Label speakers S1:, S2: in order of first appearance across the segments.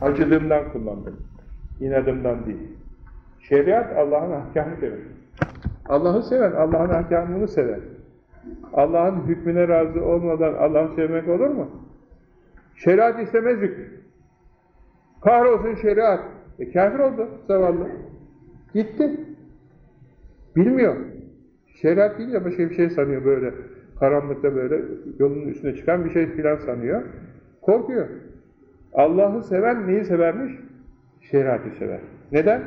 S1: Acıdığımdan kullandım. İnadımdan değil. Şeriat Allah'ın ahkamı demek. Allah'ı seven, Allah'ın ahkamını sever. Allah'ın hükmüne razı olmadan Allah'ı sevmek olur mu? Şeriat istemez hükmü. Kahrolsun şeriat. E kafir oldu zavallı. Gitti. Bilmiyor. Şeriat deyince başka bir şey sanıyor böyle. Karanlıkta böyle yolun üstüne çıkan bir şey filan sanıyor. Korkuyor. Allah'ı seven neyi severmiş? Şeriatı sever. Neden?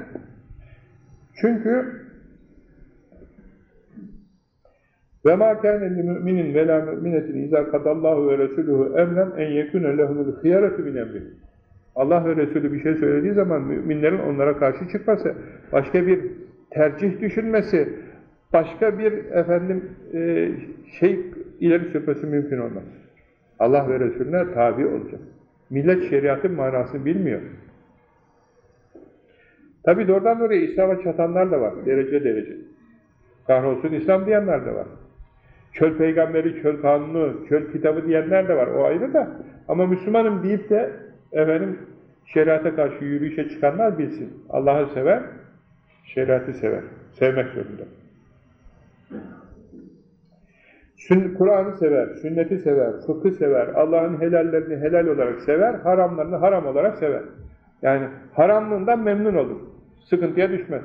S1: Çünkü ve ma kana lil mu'minin ve la mu'minetin iza kadallahu ve resuluhu emren en yekuna lehumul hiyaratu min emri. Allah ve Resulü bir şey söylediği zaman müminlerin onlara karşı çıkması, başka bir tercih düşünmesi, başka bir efendim e, şey ileri sürmesi mümkün olmaz. Allah ve Resulüne tabi olacak. Millet şeriatın manasını bilmiyor. Tabi doğrudan oraya İslam'a çatanlar da var, derece derece. Kahrolsun İslam diyenler de var. Çöl peygamberi, çöl kanunu, çöl kitabı diyenler de var, o ayrı da. Ama Müslümanım deyip de efendim şeriata karşı yürüyüşe çıkanlar bilsin. Allah'ı sever, şeriatı sever. Sevmek zorunda. Kur'an'ı sever, sünneti sever, fıkhı sever, Allah'ın helallerini helal olarak sever, haramlarını haram olarak sever. Yani haramlığından memnun olur. Sıkıntıya düşmez.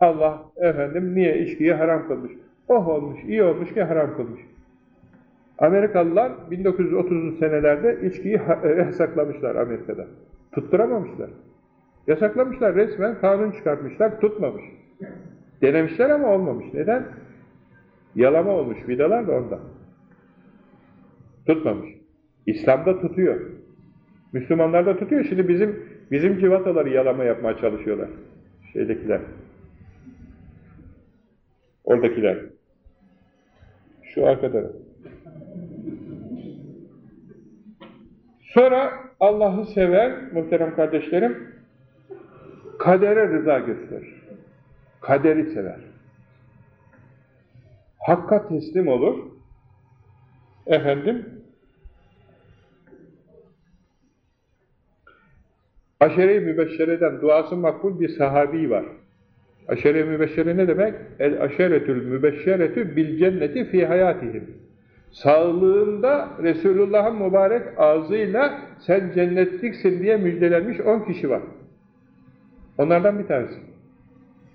S1: Allah efendim niye içkiyi haram kılmış? Oh olmuş, iyi olmuş ki haram kılmış. Amerikalılar 1930'lu senelerde içkiyi yasaklamışlar Amerika'da. Tutturamamışlar. Yasaklamışlar resmen, kanun çıkartmışlar, tutmamış. Denemişler ama olmamış. Neden? Yalama olmuş, vidalar da ondan. Tutmamış. İslam'da tutuyor. Müslümanlar da tutuyor. Şimdi bizim bizim civataları yalama yapmaya çalışıyorlar. Şeydekiler. Oradakiler. Şu arkada. Sonra Allah'ı sever, muhterem kardeşlerim, kadere rıza gösterir. Kaderi sever. Hakka teslim olur. Efendim, Aşere-i Mübeşşere'den duası makbul bir sahabi var. Aşere-i Mübeşşere ne demek? El aşeretül mübeşşeretü bil cenneti fi hayatihim. Sağlığında Resulullah'ın mübarek ağzıyla sen cennetliksin diye müjdelenmiş on kişi var. Onlardan bir tanesi.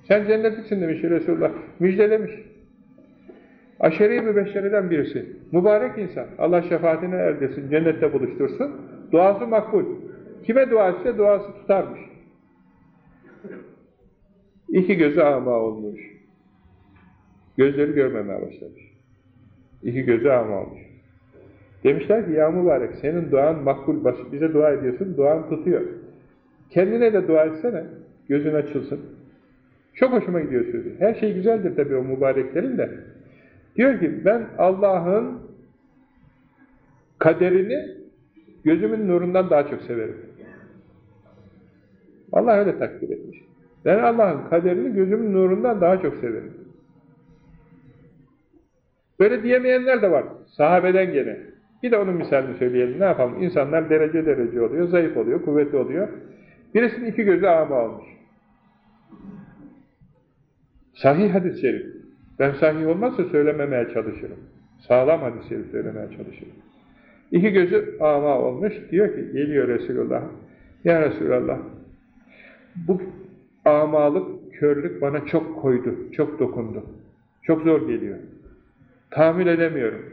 S1: Sen cennetliksin demiş Resulullah. Müjdelemiş. Aşere-i Mübeşşere'den birisi. Mübarek insan. Allah şefaatine erdesin, cennette buluştursun. Duası makbul. Kime dua etse duası tutarmış. İki gözü ama olmuş. Gözleri görmemeye başlamış. İki gözü ama olmuş. Demişler ki ya mübarek senin duan makbul, bize dua ediyorsun, duan tutuyor. Kendine de dua etsene, gözün açılsın. Çok hoşuma gidiyor sözü. Her şey güzeldir tabii o mübareklerin de. Diyor ki ben Allah'ın kaderini gözümün nurundan daha çok severim. Allah öyle takdir etmiş. Ben Allah'ın kaderini gözümün nurundan daha çok severim. Böyle diyemeyenler de var. Sahabeden gene. Bir de onun misalini söyleyelim. Ne yapalım? İnsanlar derece derece oluyor, zayıf oluyor, kuvvetli oluyor. Birisinin iki gözü ama olmuş. Sahih hadis-i şerif. Ben sahih olmazsa söylememeye çalışırım. Sağlam hadis-i söylemeye çalışırım. İki gözü ama olmuş. Diyor ki, geliyor Resulullah. Ya Resulallah, bu amalık, körlük bana çok koydu, çok dokundu. Çok zor geliyor. Tahammül edemiyorum.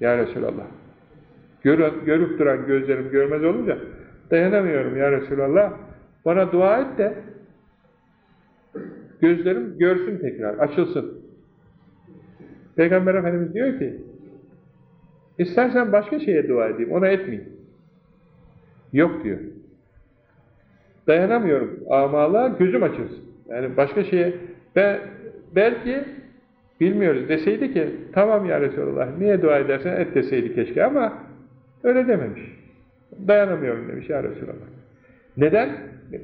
S1: Ya Resulallah. Gör, görüp duran gözlerim görmez olunca dayanamıyorum ya Resulallah. Bana dua et de gözlerim görsün tekrar, açılsın. Peygamber Efendimiz diyor ki istersen başka şeye dua edeyim, ona etmeyeyim. Yok diyor. Dayanamıyorum amalığa, gözüm açılsın. Yani başka şeye, be, belki bilmiyoruz deseydi ki, tamam ya Resulallah, niye dua edersen et deseydi keşke ama öyle dememiş. Dayanamıyorum demiş ya Resulallah. Neden?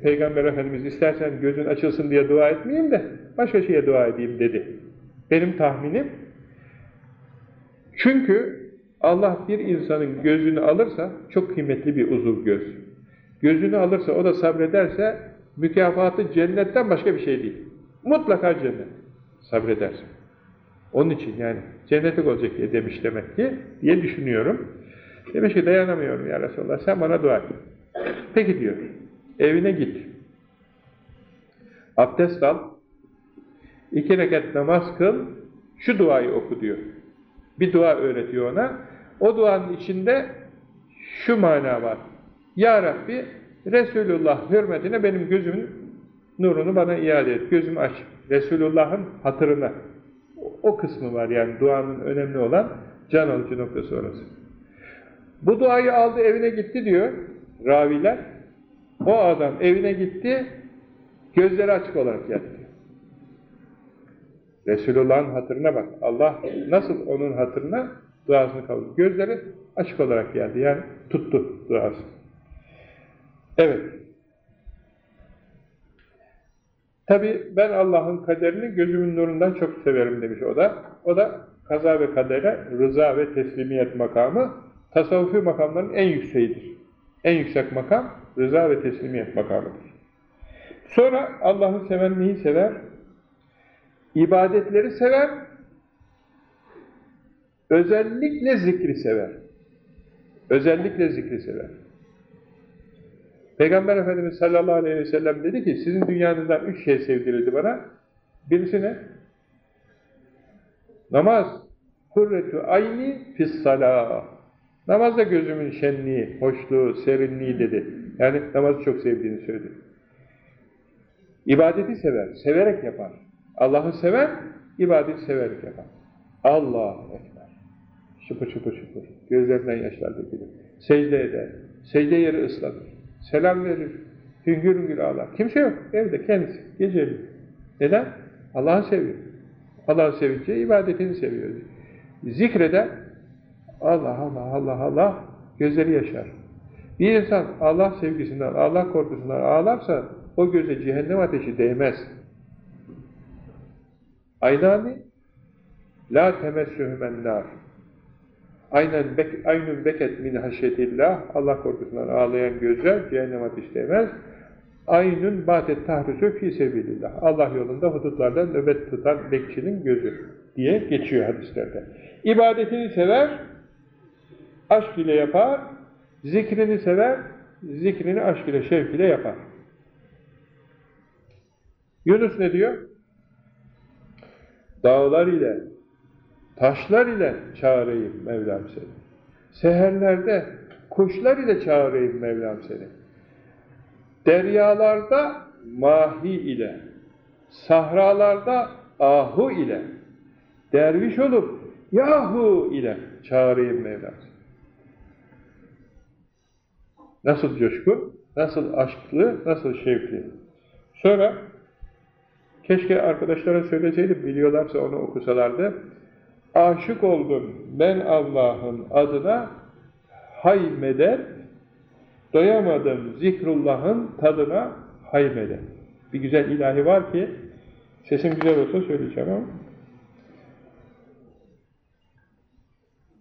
S1: Peygamber Efendimiz istersen gözün açılsın diye dua etmeyeyim de başka şeye dua edeyim dedi. Benim tahminim çünkü Allah bir insanın gözünü alırsa, çok kıymetli bir uzuv göz. Gözünü alırsa, o da sabrederse, mükafatı cennetten başka bir şey değil. Mutlaka cennet. Sabrederse. Onun için yani cennetlik olacak diye demiş demek ki, diye düşünüyorum. Demiş ki dayanamıyorum ya Resulallah, sen bana dua et. Peki diyor, evine git. Abdest al, iki rekat namaz kıl, şu duayı oku diyor. Bir dua öğretiyor ona. O duanın içinde şu mana var. Ya Rabbi, Resulullah hürmetine benim gözümün nurunu bana iade et. Gözümü aç. Resulullah'ın hatırına. O kısmı var yani duanın önemli olan can alıcı noktası orası. Bu duayı aldı evine gitti diyor raviler. O adam evine gitti, gözleri açık olarak yattı. Resulullah'ın hatırına bak. Allah nasıl onun hatırına duasını kabul Gözleri açık olarak geldi. Yani tuttu duası. Evet. Tabi ben Allah'ın kaderini gözümün nurundan çok severim demiş o da. O da kaza ve kadere rıza ve teslimiyet makamı tasavvufi makamların en yükseğidir. En yüksek makam rıza ve teslimiyet makamıdır. Sonra Allah'ı seven neyi sever? İbadetleri sever, özellikle zikri sever. Özellikle zikri sever. Peygamber Efendimiz sallallahu aleyhi ve sellem dedi ki, sizin dünyanızdan üç şey sevdirildi bana. Birisi ne? Namaz. Hurretü ayni fissalâh. Namazda gözümün şenliği, hoşluğu, serinliği dedi. Yani namazı çok sevdiğini söyledi. İbadeti sever, severek yapar. Allah'ı sever, ibadeti severek yapar. Allahu Ekber. Şıpır şıpır şıpır. Gözlerinden yaşlar dökülür. Secde eder. Secde yeri ıslanır. Selam verir. Hüngür hüngür ağlar. Kimse yok. Evde kendisi. Geceli. Neden? Allah'ı seviyor. Allah'ı sevince ibadetini seviyor. Zikreder. Allah Allah Allah Allah gözleri yaşar. Bir insan Allah sevgisinden, Allah korkusundan ağlarsa o göze cehennem ateşi değmez. Aynani la temessühümen nar. Aynen bek, aynun beket min haşyetillah. Allah korkusundan ağlayan gözler cehennem ateşi değmez. Aynun batet tahrüsü fi sebilillah. Allah yolunda hudutlarda nöbet tutan bekçinin gözü diye geçiyor hadislerde. İbadetini sever, aşk ile yapar, zikrini sever, zikrini aşk ile, şevk ile yapar. Yunus ne diyor? Dağlar ile, taşlar ile çağırayım Mevlam seni. Seherlerde kuşlar ile çağırayım Mevlam seni. Deryalarda mahi ile, sahralarda ahu ile, derviş olup yahu ile çağırayım Mevlam seni. Nasıl coşku, nasıl aşklı, nasıl şevkli. Sonra keşke arkadaşlara söyleseydim, biliyorlarsa onu okusalardı. Aşık oldum ben Allah'ın adına haymeder, doyamadım zikrullah'ın tadına haymeder. Bir güzel ilahi var ki, sesim güzel olsa söyleyeceğim ama.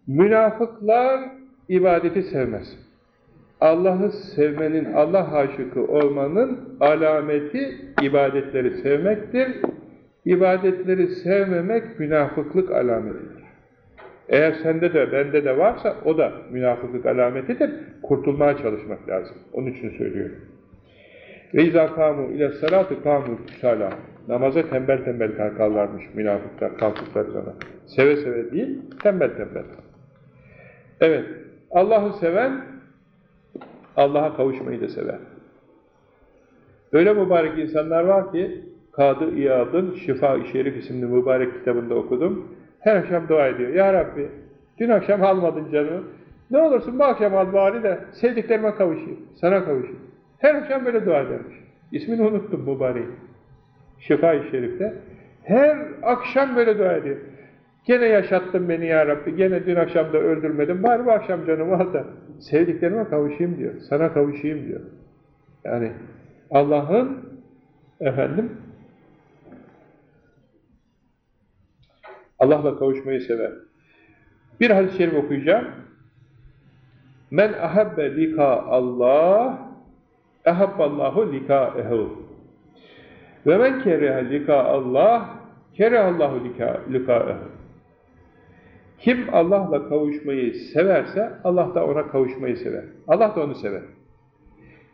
S1: Münafıklar ibadeti sevmez. Allah'ı sevmenin, Allah aşıkı olmanın alameti ibadetleri sevmektir. İbadetleri sevmemek münafıklık alametidir. Eğer sende de bende de varsa o da münafıklık alametidir. Kurtulmaya çalışmak lazım. Onun için söylüyorum. Ve izâ kâmû ile salâtı kâmû kusâlâ. Namaza tembel tembel kalkarlarmış münafıklar kalktıkları zaman. Seve seve değil, tembel tembel. Evet, Allah'ı seven Allah'a kavuşmayı da sever. Öyle mübarek insanlar var ki, Kadı İyad'ın Şifa-i Şerif isimli mübarek kitabında okudum. Her akşam dua ediyor. Ya Rabbi, dün akşam almadın canımı. Ne olursun bu akşam al bari de sevdiklerime kavuşayım, sana kavuşayım. Her akşam böyle dua edermiş. İsmini unuttum mübareği. Şifa-i Şerif'te. Her akşam böyle dua ediyor. Gene yaşattın beni ya Rabbi, gene dün akşam da öldürmedin, bari bu akşam canımı al da sevdiklerime kavuşayım diyor, sana kavuşayım diyor. Yani Allah'ın efendim Allah'la kavuşmayı sever. Bir hadis-i şerif okuyacağım. Men ahabbe lika Allah ehabballahu lika'ehu ve men kereha lika Allah kerehallahu lika'ehu Kim Allah'la kavuşmayı severse Allah da ona kavuşmayı sever. Allah da onu sever.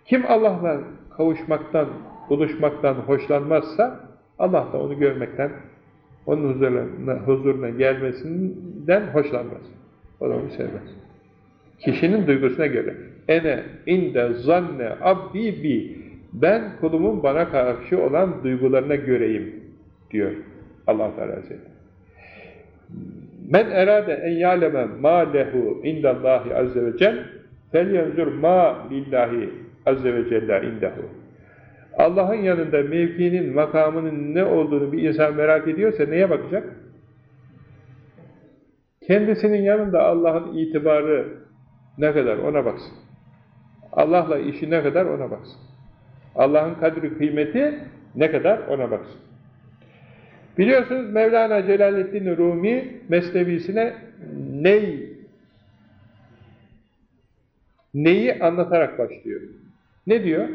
S1: Kim Allah'la kavuşmaktan, buluşmaktan hoşlanmazsa Allah da onu görmekten, onun huzuruna, huzuruna gelmesinden hoşlanmaz. O da onu sevmez. Kişinin duygusuna göre. Ene inde zanne abdi bi. Ben kulumun bana karşı olan duygularına göreyim diyor Allah Teala Hazretleri. Men erade en ya'leme ma lehu indallahi azze ve cel felyenzur ma lillahi azze ve celle indehu. Allah'ın yanında mevkinin, makamının ne olduğunu bir insan merak ediyorsa neye bakacak? Kendisinin yanında Allah'ın itibarı ne kadar ona baksın. Allah'la işi ne kadar ona baksın. Allah'ın kadri kıymeti ne kadar ona baksın. Biliyorsunuz Mevlana Celaleddin Rumi mesnevisine ney neyi anlatarak başlıyor. Ne diyor?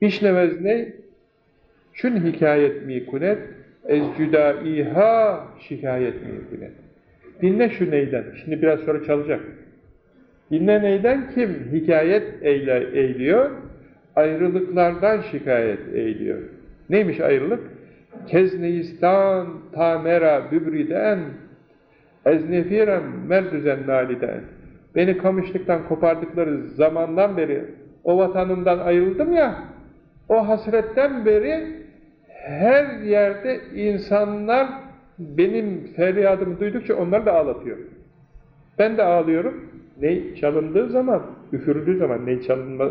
S1: İşlemez ne? Çün hikayet mi kunet, ez cüdaiha şikayet mi kunet. Dinle şu neyden. Şimdi biraz sonra çalacak. Dinle neyden kim hikayet eyle, eğiliyor? Ayrılıklardan şikayet eğiliyor. Neymiş ayrılık? Kezneistan tamera bübriden eznefirem merdüzen naliden. Beni kamışlıktan kopardıkları zamandan beri o vatanımdan ayrıldım ya, o hasretten beri her yerde insanlar benim feryadımı duydukça onları da ağlatıyor. Ben de ağlıyorum. Ney çalındığı zaman, üfürüldüğü zaman ney, çalınma,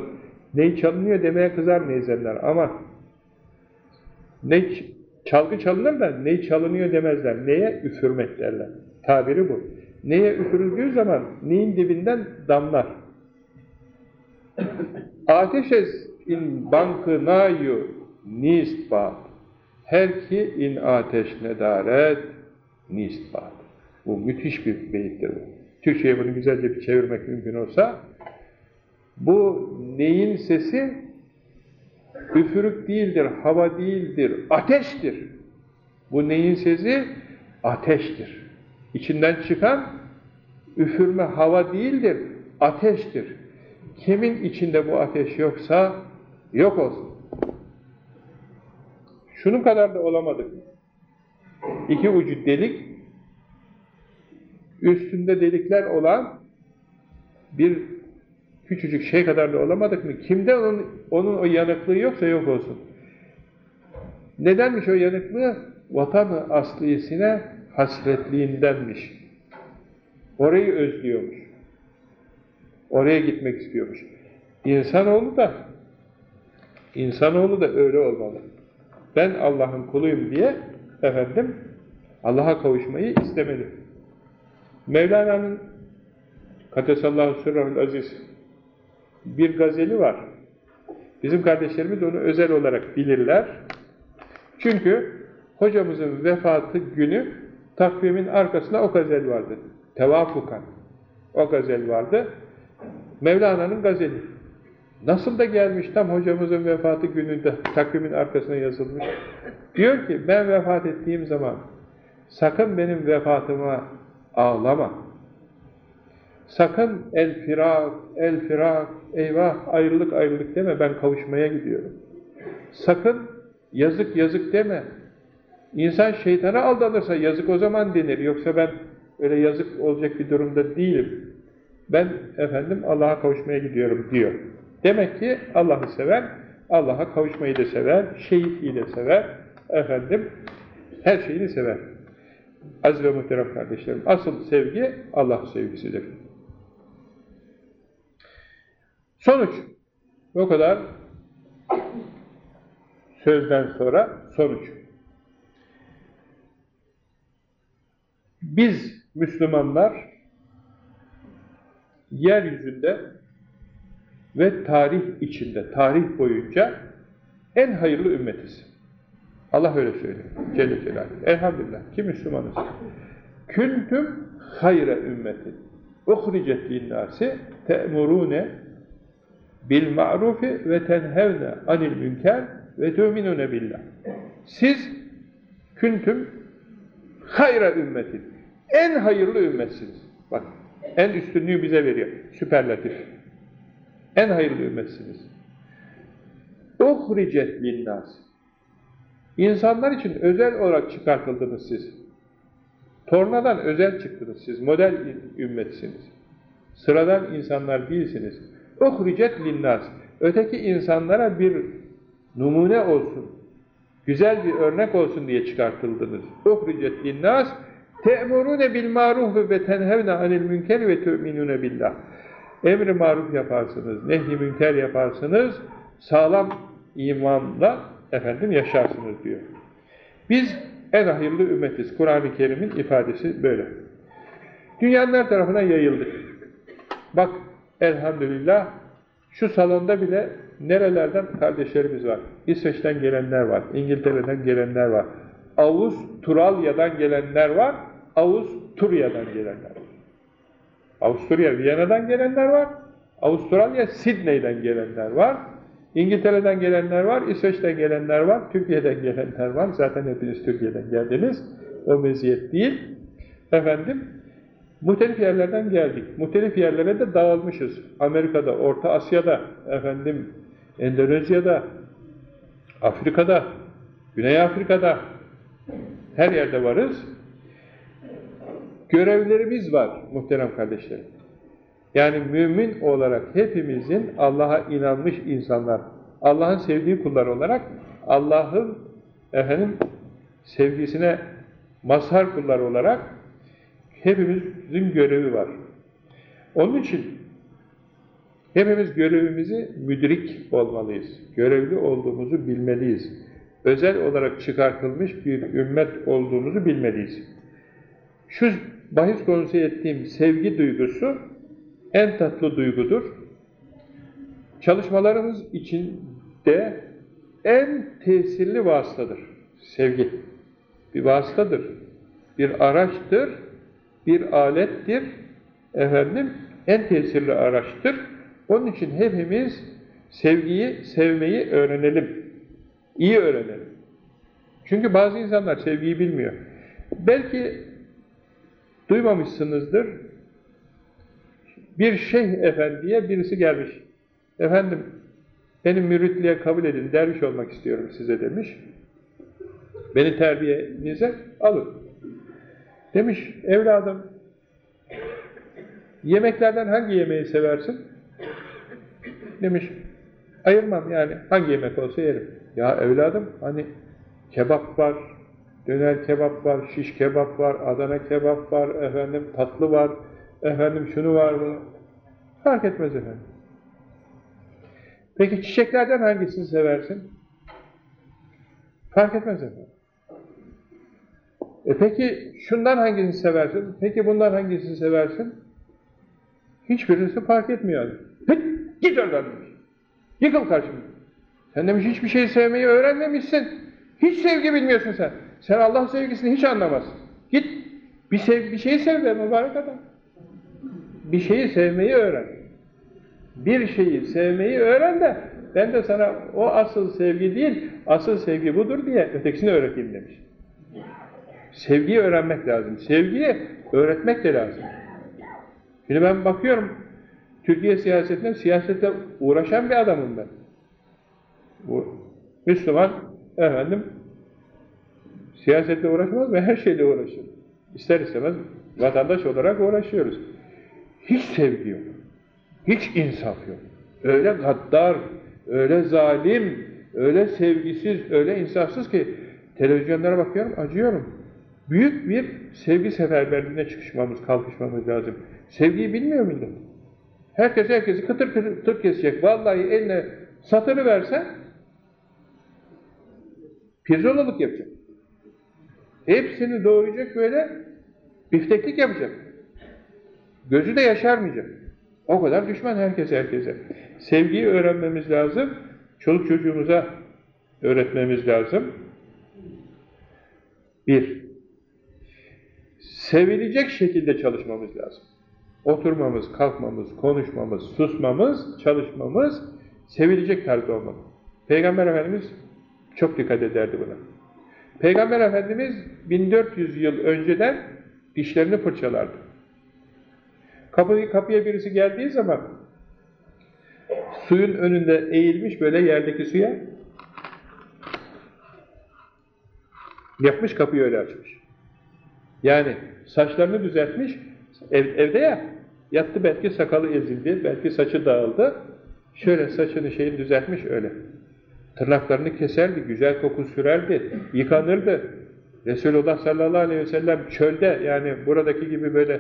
S1: ney çalınıyor demeye kızar neyzenler ama ney, çalgı çalınır da ney çalınıyor demezler. Neye? Üfürmek derler. Tabiri bu. Neye üfürüldüğü zaman neyin dibinden damlar. Ateşez in bankı nayu nist bat. Her ki in ateş nedaret nist bat. Bu müthiş bir beyittir bu. Türkçe'ye bunu güzelce bir çevirmek mümkün olsa, bu neyin sesi? Üfürük değildir, hava değildir, ateştir. Bu neyin sesi? Ateştir. İçinden çıkan üfürme hava değildir, ateştir. Kimin içinde bu ateş yoksa, yok olsun. Şunun kadar da olamadık. İki ucu delik, üstünde delikler olan bir küçücük şey kadar da olamadık mı? Kimde onun, onun o yanıklığı yoksa yok olsun. Nedenmiş o yanıklığı? Vatanı asliyesine hasretliğindenmiş. Orayı özlüyormuş. Oraya gitmek istiyormuş. İnsanoğlu da insanoğlu da öyle olmalı. Ben Allah'ın kuluyum diye efendim Allah'a kavuşmayı istemeli. Mevlana'nın Kadesallahu sırrahül aziz bir gazeli var. Bizim kardeşlerimiz onu özel olarak bilirler. Çünkü hocamızın vefatı günü takvimin arkasında o gazel vardı. Tevafukan. O gazel vardı. Mevlana'nın gazeli. Nasıl da gelmiş tam hocamızın vefatı gününde takvimin arkasına yazılmış. Diyor ki ben vefat ettiğim zaman sakın benim vefatıma ağlama. Sakın el firak, el firak, eyvah ayrılık ayrılık deme ben kavuşmaya gidiyorum. Sakın yazık yazık deme. İnsan şeytana aldanırsa yazık o zaman denir. Yoksa ben öyle yazık olacak bir durumda değilim. Ben efendim Allah'a kavuşmaya gidiyorum diyor. Demek ki Allah'ı sever, Allah'a kavuşmayı da sever, şehitliği de sever, efendim her şeyini sever. Aziz ve muhterem kardeşlerim, asıl sevgi Allah sevgisidir. Sonuç, o kadar sözden sonra sonuç. Biz Müslümanlar yeryüzünde ve tarih içinde, tarih boyunca en hayırlı ümmetiz. Allah öyle söylüyor. Celle Celaluhu. Elhamdülillah ki Müslümanız. Küntüm hayre ümmetin. Uhricet linnâsi te'murûne bil ma'rufi ve tenhevne anil münker ve tu'minune billah. Siz küntüm hayra ümmetin. En hayırlı ümmetsiniz. Bak, en üstünlüğü bize veriyor. Süperlatif. En hayırlı ümmetsiniz. Uhricet linnâs. İnsanlar için özel olarak çıkartıldınız siz. Tornadan özel çıktınız siz. Model ümmetsiniz. Sıradan insanlar değilsiniz. Uhricet linnâs. Öteki insanlara bir numune olsun. Güzel bir örnek olsun diye çıkartıldınız. Uhricet linnâs. Te'murûne bil ma'ruf ve tenhevne anil münker ve tu'minûne billah. Emri maruf yaparsınız, nehy münker yaparsınız, sağlam imanla efendim yaşarsınız diyor. Biz en hayırlı ümmetiz. Kur'an-ı Kerim'in ifadesi böyle. Dünyanın her tarafına yayıldık. Bak elhamdülillah şu salonda bile nerelerden kardeşlerimiz var. İsveç'ten gelenler var, İngiltere'den gelenler var. Avustralya'dan gelenler var, Avusturya'dan gelenler var. Avusturya, Viyana'dan gelenler var. Avustralya, Sidney'den gelenler var. İngiltere'den gelenler var, İsveç'ten gelenler var, Türkiye'den gelenler var. Zaten hepiniz Türkiye'den geldiniz. O meziyet değil. Efendim, muhtelif yerlerden geldik. Muhtelif yerlere de dağılmışız. Amerika'da, Orta Asya'da, efendim, Endonezya'da, Afrika'da, Güney Afrika'da, her yerde varız. Görevlerimiz var muhterem kardeşlerim. Yani mümin olarak hepimizin Allah'a inanmış insanlar, Allah'ın sevdiği kullar olarak Allah'ın efendim sevgisine mazhar kullar olarak hepimizin görevi var. Onun için hepimiz görevimizi müdrik olmalıyız. Görevli olduğumuzu bilmeliyiz. Özel olarak çıkartılmış bir ümmet olduğumuzu bilmeliyiz. Şu bahis konusu ettiğim sevgi duygusu en tatlı duygudur. Çalışmalarımız içinde en tesirli vasıtadır. Sevgi. Bir vasıtadır. Bir araçtır. Bir alettir. Efendim, en tesirli araçtır. Onun için hepimiz sevgiyi, sevmeyi öğrenelim. İyi öğrenelim. Çünkü bazı insanlar sevgiyi bilmiyor. Belki duymamışsınızdır. Bir şeyh efendiye birisi gelmiş. Efendim, benim müritliğe kabul edin, derviş olmak istiyorum size demiş. Beni terbiyenize alın. Demiş, evladım, yemeklerden hangi yemeği seversin? Demiş, ayırmam yani, hangi yemek olsa yerim. Ya evladım, hani kebap var, döner kebap var, şiş kebap var, Adana kebap var, efendim tatlı var, efendim şunu var mı? Fark etmez efendim. Peki çiçeklerden hangisini seversin? Fark etmez efendim. E peki şundan hangisini seversin? Peki bundan hangisini seversin? Hiçbirisi fark etmiyor. Hıt, git oradan demiş. Yıkıl karşımda. Sen demiş hiçbir şey sevmeyi öğrenmemişsin. Hiç sevgi bilmiyorsun sen. Sen Allah sevgisini hiç anlamazsın. Git bir, sev, bir şeyi sev be mübarek adam. Bir şeyi sevmeyi öğren. Bir şeyi sevmeyi öğren de ben de sana o asıl sevgi değil, asıl sevgi budur diye ötekisini öğreteyim demiş. Sevgiyi öğrenmek lazım. Sevgiyi öğretmek de lazım. Şimdi ben bakıyorum, Türkiye siyasetine, siyasete uğraşan bir adamım ben. Bu Müslüman, efendim, siyasetle uğraşmaz mı? Her şeyle uğraşır. İster istemez vatandaş olarak uğraşıyoruz. Hiç sevgi yok. Hiç insaf yok. Öyle gaddar, öyle zalim, öyle sevgisiz, öyle insafsız ki televizyonlara bakıyorum, acıyorum. Büyük bir sevgi seferberliğine çıkışmamız, kalkışmamız lazım. Sevgiyi bilmiyor millet. Herkes herkesi kıtır kıtır, kıtır kesecek. Vallahi eline satırı versen pirzolalık yapacak. Hepsini doğrayacak böyle bifteklik yapacak. Gözü de yaşarmayacak. O kadar düşman herkes herkese. Sevgiyi öğrenmemiz lazım. Çoluk çocuğumuza öğretmemiz lazım. Bir. Sevilecek şekilde çalışmamız lazım. Oturmamız, kalkmamız, konuşmamız, susmamız, çalışmamız sevilecek tarzda olmalı. Peygamber Efendimiz çok dikkat ederdi buna. Peygamber Efendimiz 1400 yıl önceden dişlerini fırçalardı. Kapıyı, kapıya birisi geldiği zaman suyun önünde eğilmiş böyle yerdeki suya yapmış kapıyı öyle açmış. Yani saçlarını düzeltmiş, ev, evde ya, yattı belki sakalı ezildi, belki saçı dağıldı, şöyle saçını şeyini düzeltmiş öyle. Tırnaklarını keserdi, güzel koku sürerdi, yıkanırdı. Resulullah sallallahu aleyhi ve sellem çölde yani buradaki gibi böyle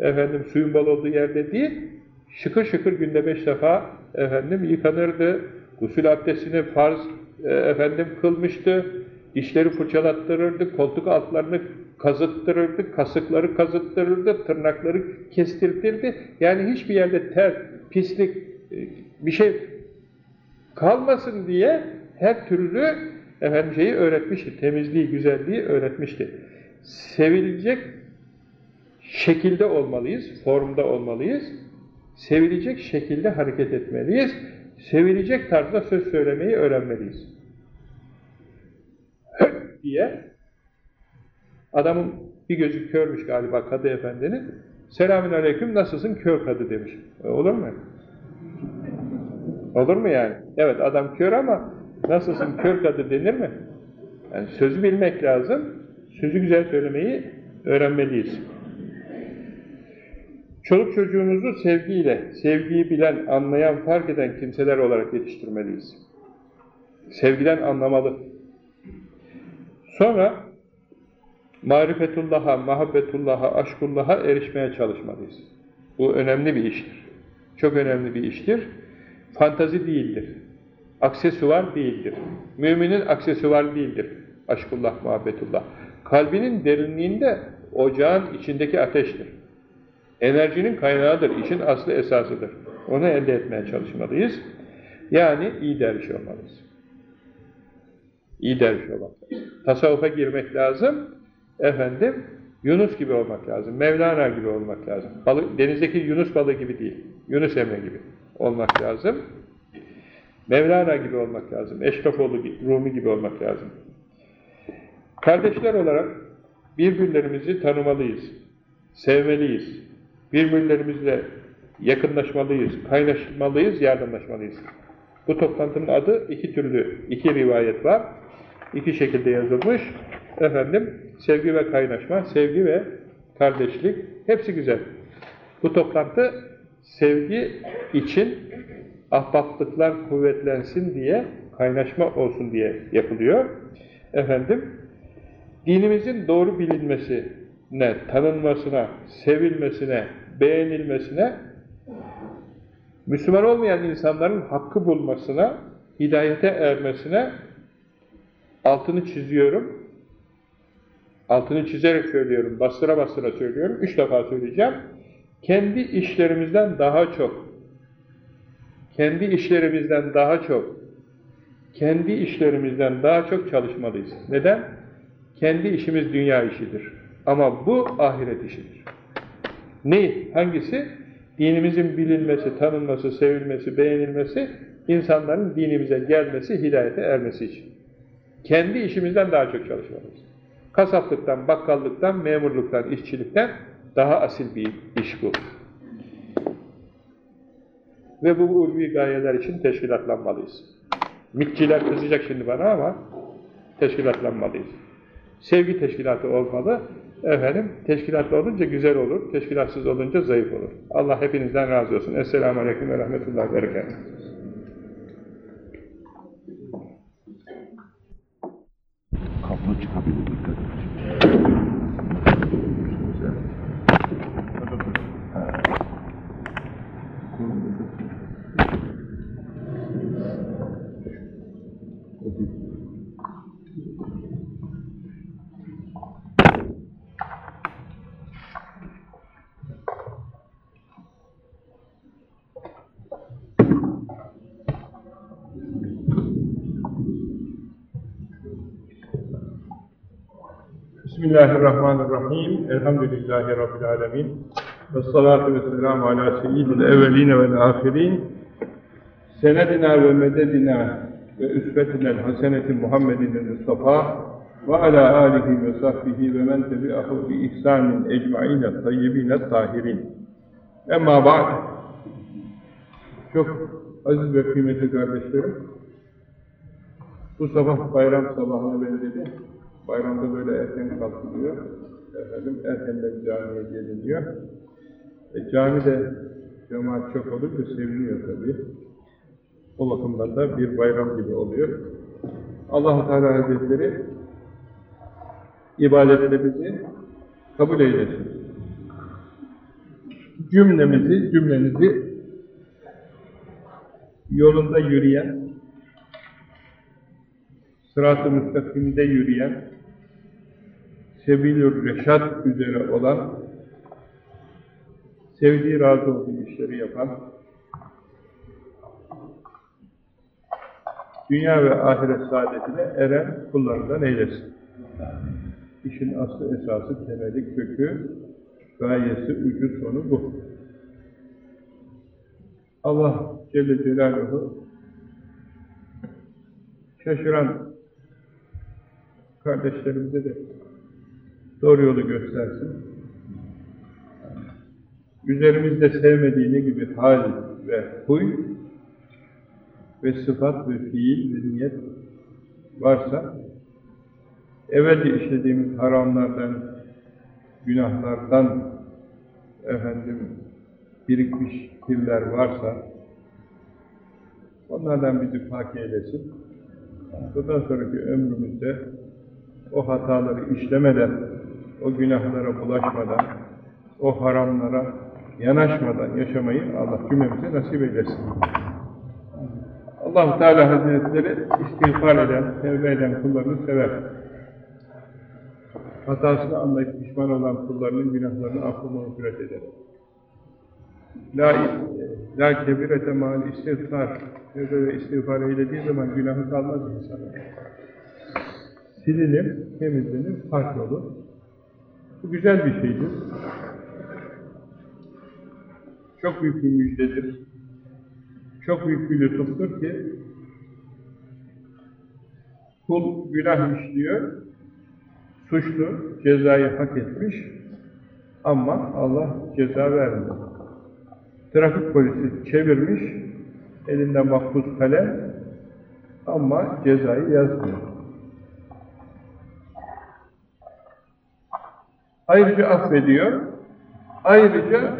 S1: efendim suyun bol olduğu yerde değil, şıkır şıkır günde beş defa efendim yıkanırdı. Gusül abdestini farz e, efendim kılmıştı. Dişleri fırçalattırırdı, koltuk altlarını kazıttırırdı, kasıkları kazıttırırdı, tırnakları kestirtirdi. Yani hiçbir yerde ter, pislik, e, bir şey kalmasın diye her türlü efendim şeyi öğretmişti. Temizliği, güzelliği öğretmişti. Sevilecek şekilde olmalıyız, formda olmalıyız. Sevilecek şekilde hareket etmeliyiz. Sevilecek tarzda söz söylemeyi öğrenmeliyiz. Höt diye adamın bir gözü körmüş galiba kadı efendinin. Selamün aleyküm nasılsın kör kadı demiş. E, olur mu? Olur mu yani? Evet adam kör ama nasılsın kör kadı denir mi? Yani sözü bilmek lazım. Sözü güzel söylemeyi öğrenmeliyiz. Çoluk çocuğumuzu sevgiyle, sevgiyi bilen, anlayan, fark eden kimseler olarak yetiştirmeliyiz. Sevgiden anlamalı. Sonra marifetullah'a, muhabbetullah'a, aşkullah'a erişmeye çalışmalıyız. Bu önemli bir iştir. Çok önemli bir iştir. Fantazi değildir. Aksesuar değildir. Müminin aksesuar değildir. Aşkullah, muhabbetullah. Kalbinin derinliğinde ocağın içindeki ateştir. Enerjinin kaynağıdır, işin aslı esasıdır. Onu elde etmeye çalışmalıyız. Yani iyi derviş olmalıyız. İyi derviş olmak lazım. Tasavvufa girmek lazım. Efendim, Yunus gibi olmak lazım. Mevlana gibi olmak lazım. Balık, denizdeki Yunus balığı gibi değil. Yunus Emre gibi olmak lazım. Mevlana gibi olmak lazım. Eşrefoğlu Rumi gibi olmak lazım. Kardeşler olarak birbirlerimizi tanımalıyız. Sevmeliyiz. Birbirlerimizle yakınlaşmalıyız, kaynaşmalıyız, yardımlaşmalıyız. Bu toplantının adı iki türlü, iki rivayet var. İki şekilde yazılmış. Efendim, sevgi ve kaynaşma, sevgi ve kardeşlik, hepsi güzel. Bu toplantı sevgi için ahbaplıklar kuvvetlensin diye, kaynaşma olsun diye yapılıyor. Efendim, dinimizin doğru bilinmesine, tanınmasına, sevilmesine, beğenilmesine, Müslüman olmayan insanların hakkı bulmasına, hidayete ermesine altını çiziyorum. Altını çizerek söylüyorum, bastıra bastıra söylüyorum. Üç defa söyleyeceğim. Kendi işlerimizden daha çok, kendi işlerimizden daha çok, kendi işlerimizden daha çok çalışmalıyız. Neden? Kendi işimiz dünya işidir. Ama bu ahiret işidir. Ne? Hangisi? Dinimizin bilinmesi, tanınması, sevilmesi, beğenilmesi, insanların dinimize gelmesi, hidayete ermesi için. Kendi işimizden daha çok çalışmalıyız. Kasaplıktan, bakkallıktan, memurluktan, işçilikten daha asil bir iş bu. Ve bu ulvi gayeler için teşkilatlanmalıyız. Mitçiler kızacak şimdi bana ama teşkilatlanmalıyız. Sevgi teşkilatı olmalı. Efendim, teşkilatlı olunca güzel olur, teşkilatsız olunca zayıf olur. Allah hepinizden razı olsun. Esselamu Aleyküm ve Rahmetullahi ve Berekatuhu.
S2: Kablo çıkabilir Thank
S1: you. Bismillahirrahmanirrahim. Elhamdülillahi Rabbil alemin. Ve salatu ve selamu ala seyyidil evveline vel ahirin. Senedina ve mededina ve üsvetinel haseneti Muhammedin Mustafa ve ala alihi ve sahbihi ve men tebi'ahu bi ihsanin ecmaine tayyibine tahirin. Emma ba'd. Çok aziz ve kıymetli kardeşlerim, bu sabah bayram sabahına benzedi. Bayramda böyle erken kalkılıyor. Efendim, erkenden camiye geliniyor. E, camide cemaat çok olunca seviniyor tabii. O bakımdan da bir bayram gibi oluyor. allah Teala Hazretleri ibadetlerimizi kabul eylesin. Cümlemizi, cümlenizi yolunda yürüyen, sırat-ı müstakimde yürüyen, sebil reşat üzere olan, sevdiği razı olduğu işleri yapan, dünya ve ahiret saadetine eren kullarından eylesin. İşin aslı, esası, temeli, kökü, gayesi, ucu, sonu bu. Allah Celle Celaluhu şaşıran kardeşlerimize de doğru yolu göstersin. Üzerimizde sevmediği gibi hal ve huy ve sıfat ve fiil ve niyet varsa evvelce işlediğimiz haramlardan, günahlardan efendim birikmiş kirler varsa onlardan bizi pak eylesin. Bundan sonraki ömrümüzde o hataları işlemeden, o günahlara bulaşmadan, o haramlara yanaşmadan yaşamayı Allah cümlemize nasip eylesin. allah Teala Hazretleri istiğfar eden, tevbe eden kullarını sever. Hatasını anlayıp pişman olan kullarının günahlarını affı mağfiret eder. La, la kebirete mal istiğfar. Tevbe ve istiğfar eylediği zaman günahı kalmaz insana. Silinir, temizlenir, fark olur. Bu güzel bir şeydir. Çok büyük bir müjdedir. Çok büyük bir lütuftur ki kul günah işliyor, suçlu, cezayı hak etmiş ama Allah ceza vermiyor. Trafik polisi çevirmiş, elinde mahpus kalem ama cezayı yazmıyor. Ayrıca affediyor, ayrıca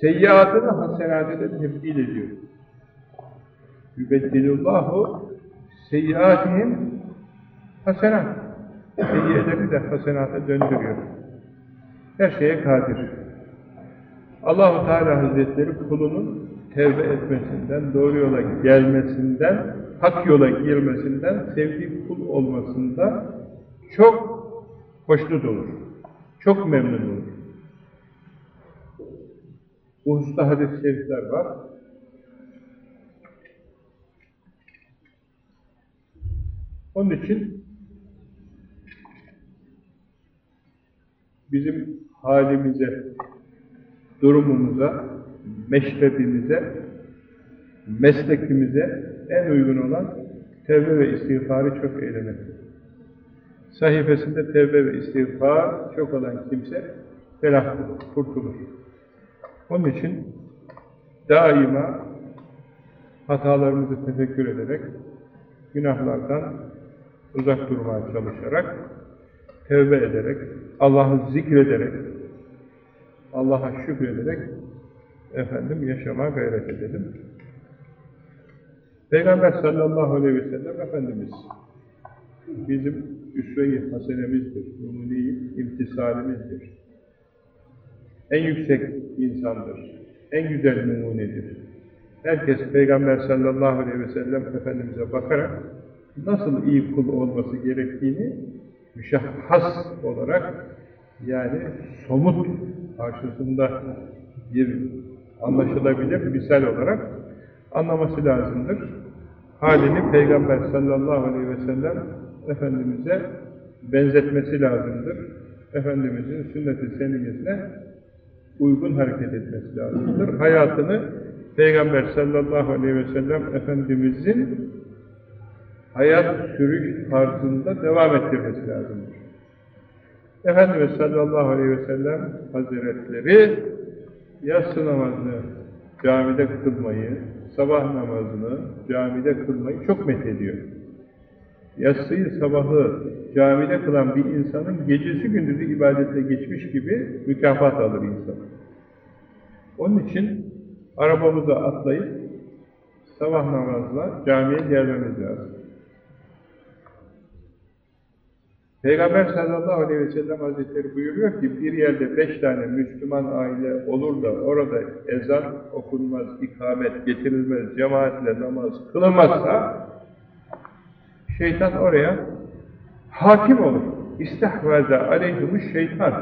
S1: seyyiatını hasenatine tebdil ediyor. Yübeddilullahu seyyiatihim hasenat. Seyyiyeleri de hasenata döndürüyor. Her şeye kadir. Allahu Teala Hazretleri kulunun tevbe etmesinden, doğru yola gelmesinden, hak yola girmesinden, sevdiği kul olmasında çok hoşnut olur. Çok memnun olur. Bu hususta hadis-i şerifler var. Onun için bizim halimize, durumumuza, meşrebimize, meslekimize en uygun olan tevbe ve istiğfarı çok eylemektir. Sayfasında tevbe ve istiğfar çok olan kimse felah kurtulur. Onun için daima hatalarımızı tefekkür ederek, günahlardan uzak durmaya çalışarak, tevbe ederek, Allah'ı zikrederek, Allah'a şükrederek efendim yaşamaya gayret edelim. Peygamber sallallahu aleyhi ve sellem Efendimiz bizim üsve-i hasenemizdir, numune-i imtisalimizdir. En yüksek insandır, en güzel numunedir. Herkes Peygamber sallallahu aleyhi ve sellem Efendimiz'e bakarak nasıl iyi kul olması gerektiğini müşahhas olarak yani somut karşısında bir anlaşılabilir misal olarak anlaması lazımdır. Halini Peygamber sallallahu aleyhi ve sellem Efendimiz'e benzetmesi lazımdır. Efendimiz'in sünnet-i seniyyesine uygun hareket etmesi lazımdır. Hayatını Peygamber sallallahu aleyhi ve sellem Efendimiz'in hayat sürüş tarzında devam ettirmesi lazımdır. Efendimiz sallallahu aleyhi ve sellem Hazretleri yatsı namazını camide kılmayı, sabah namazını camide kılmayı çok methediyor. Yatsıyı sabahı camide kılan bir insanın gecesi gündüzü ibadetle geçmiş gibi mükafat alır insan. Onun için arabamıza atlayıp sabah namazla camiye gelmemiz lazım. Peygamber sallallahu aleyhi ve sellem hazretleri buyuruyor ki bir yerde beş tane Müslüman aile olur da orada ezan okunmaz, ikamet getirilmez, cemaatle namaz kılınmazsa şeytan oraya hakim olur. İstihvaze aleyhümüş şeytan.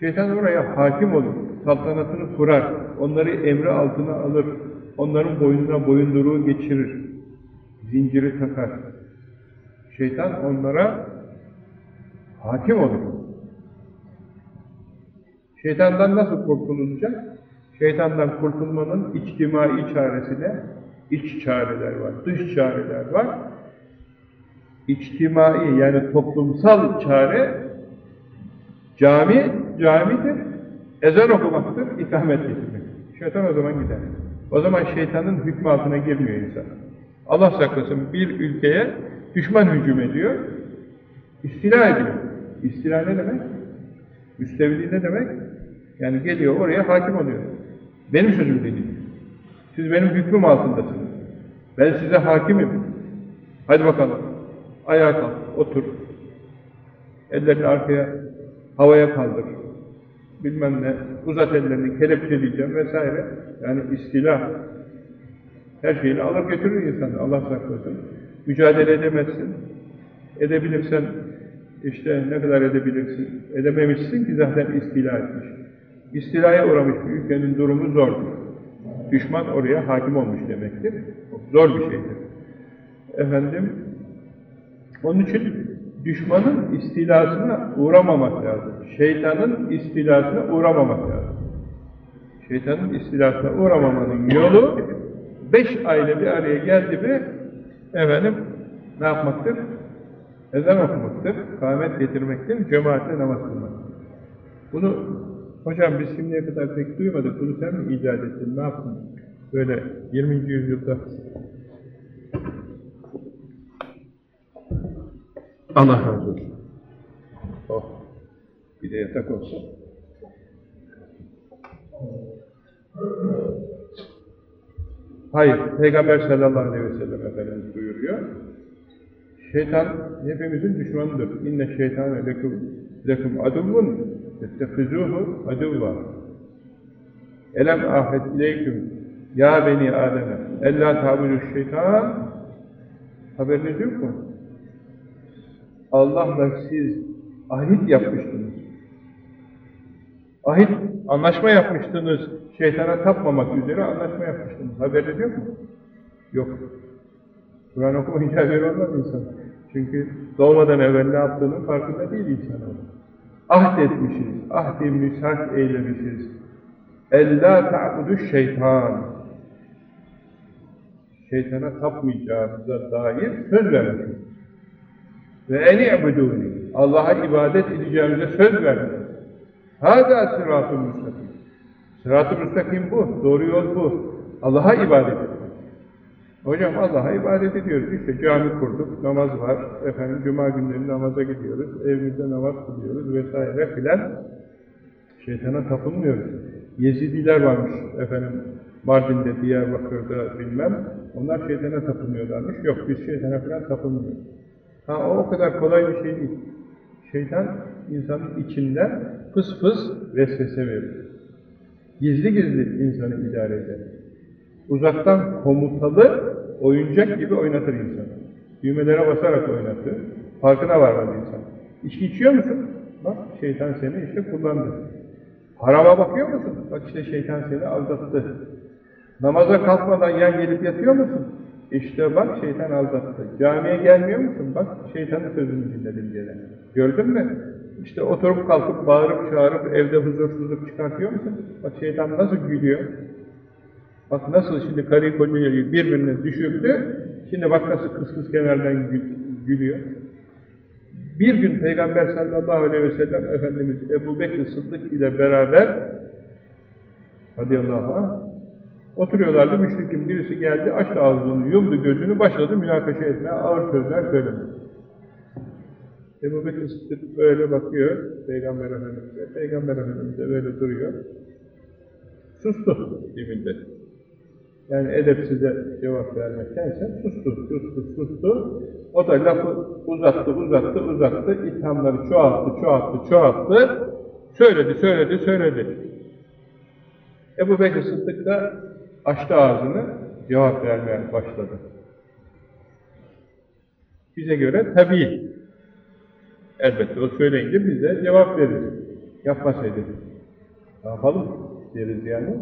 S1: Şeytan oraya hakim olur. Saltanatını kurar. Onları emri altına alır. Onların boynuna boyunduruğu geçirir. Zinciri takar. Şeytan onlara hakim olur. Şeytandan nasıl kurtulunacak? Şeytandan kurtulmanın içtimai çaresine iç çareler var, dış çareler var. İçtimai yani toplumsal çare cami, camidir, ezan okumaktır, ikamet getirmek. Şeytan o zaman gider. O zaman şeytanın hükmü altına girmiyor insan. Allah saklasın bir ülkeye düşman hücum ediyor, istila ediyor. İstila ne demek? Müstevli ne demek? Yani geliyor oraya hakim oluyor. Benim sözüm değil. Siz benim hükmüm altındasınız. Ben size hakimim. Hadi bakalım. Ayağa kalk, otur. Ellerini arkaya, havaya kaldır. Bilmem ne, uzat ellerini, kelepçeleyeceğim vesaire. Yani istila. Her şeyini alır götürür insanı. Allah saklasın. Mücadele edemezsin. Edebilirsen işte ne kadar edebilirsin? Edememişsin ki zaten istila etmiş. İstilaya uğramış bir ülkenin durumu zordur. Düşman oraya hakim olmuş demektir. Zor bir şeydir. Efendim, onun için düşmanın istilasına uğramamak lazım. Şeytanın istilasına uğramamak lazım. Şeytanın istilasına uğramamanın yolu beş aile bir araya geldi mi efendim ne yapmaktır? Ezan okumaktır, kâhmet getirmektir, cemaatle namaz kılmaktır. Bunu hocam biz şimdiye kadar pek duymadık, bunu sen mi icat ettin, ne yaptın? Böyle 20. yüzyılda Allah razı olsun. Oh, bir de yatak olsa. Hayır, Peygamber sallallahu aleyhi ve sellem Efendimiz buyuruyor. Şeytan hepimizin düşmanıdır. İnne şeytane lekum lekum aduvvun ettefizuhu aduvva. Elem ahet ileyküm ya beni Adem'e ella tabudu şeytan haberiniz yok mu? Allah'la siz ahit yapmıştınız. Ahit, anlaşma yapmıştınız. Şeytana tapmamak üzere anlaşma yapmıştınız. Haberiniz yok mu? Yok. Kur'an okumayınca haberi olmaz insan. Çünkü doğmadan evvel ne yaptığının farkında değil insan. Ahd etmişiz, ahd-i müsah eylemişiz. Ella ta'budu şeytan. Şeytana tapmayacağımıza dair söz vermişiz. Ve eni ibuduni. Allah'a ibadet edeceğimize söz vermişiz. Hâdâ sıratı müstakim. Sırat-ı müstakim bu, doğru yol bu. Allah'a ibadet etmek. Hocam Allah'a ibadet ediyoruz. İşte cami kurduk, namaz var. Efendim cuma günleri namaza gidiyoruz. Evimizde namaz kılıyoruz vesaire filan. Şeytana tapınmıyoruz. Yezidiler varmış efendim Mardin'de, Diyarbakır'da bilmem. Onlar şeytana tapınıyorlarmış. Yok biz şeytana falan tapınmıyoruz. Ha o kadar kolay bir şey değil. Şeytan insanın içinden fıs fıs vesvese verir. Gizli gizli insanı idare eder uzaktan komutalı oyuncak gibi oynatır insanı. Düğmelere basarak oynatır. Farkına varmaz insan. İçki içiyor musun? Bak şeytan seni işte kullandı. Harama bakıyor musun? Bak işte şeytan seni aldattı. Namaza kalkmadan yan gelip yatıyor musun? İşte bak şeytan aldattı. Camiye gelmiyor musun? Bak şeytanın sözünü dinledin gene. Gördün mü? İşte oturup kalkıp bağırıp çağırıp evde huzursuzluk çıkartıyor musun? Bak şeytan nasıl gülüyor. Bak nasıl şimdi karıyı kocayı birbirine düşürdü. Şimdi bak nasıl kıs kıs kenardan gül- gülüyor. Bir gün Peygamber sallallahu aleyhi ve sellem Efendimiz Ebu Bekir Sıddık ile beraber radıyallahu anh oturuyorlardı. Müşrikin birisi geldi, açtı ağzını, yumdu gözünü, başladı münakaşa etmeye, ağır sözler söylemeye. Ebu Bekir Sıddık böyle bakıyor Peygamber Efendimiz'e. Peygamber Efendimiz de böyle duruyor. Sustu bir. Yani edepsize cevap vermektense sustu, sustu, sustu. O da lafı uzattı, uzattı, uzattı. İthamları çoğalttı, çoğalttı, çoğalttı. Söyledi, söyledi, söyledi. Ebu Bekir Sıddık da açtı ağzını, cevap vermeye başladı. Bize göre tabii. Elbette o söyleyince biz de cevap veririz. Yapmasaydı. Ne yapalım deriz yani.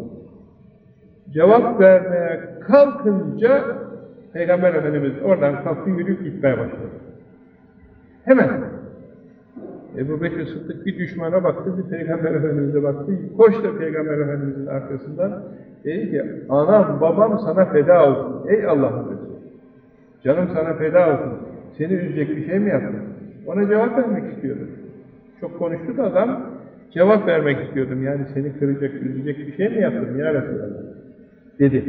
S1: Cevap vermeye kalkınca Peygamber Efendimiz oradan kalktı yürüyüp gitmeye başladı. Hemen. Ebu Bekir Sıddık bir düşmana baktı, bir Peygamber Efendimiz'e baktı. Koştu Peygamber Efendimiz'in arkasından. Dedi ki, anam babam sana feda olsun. Ey Allah'ın Resulü. Canım sana feda olsun. Seni üzecek bir şey mi yaptım? Ona cevap vermek istiyordum. Çok konuştu da adam, cevap vermek istiyordum. Yani seni kıracak, üzecek bir şey mi yaptım ya Resulallah? Dedi.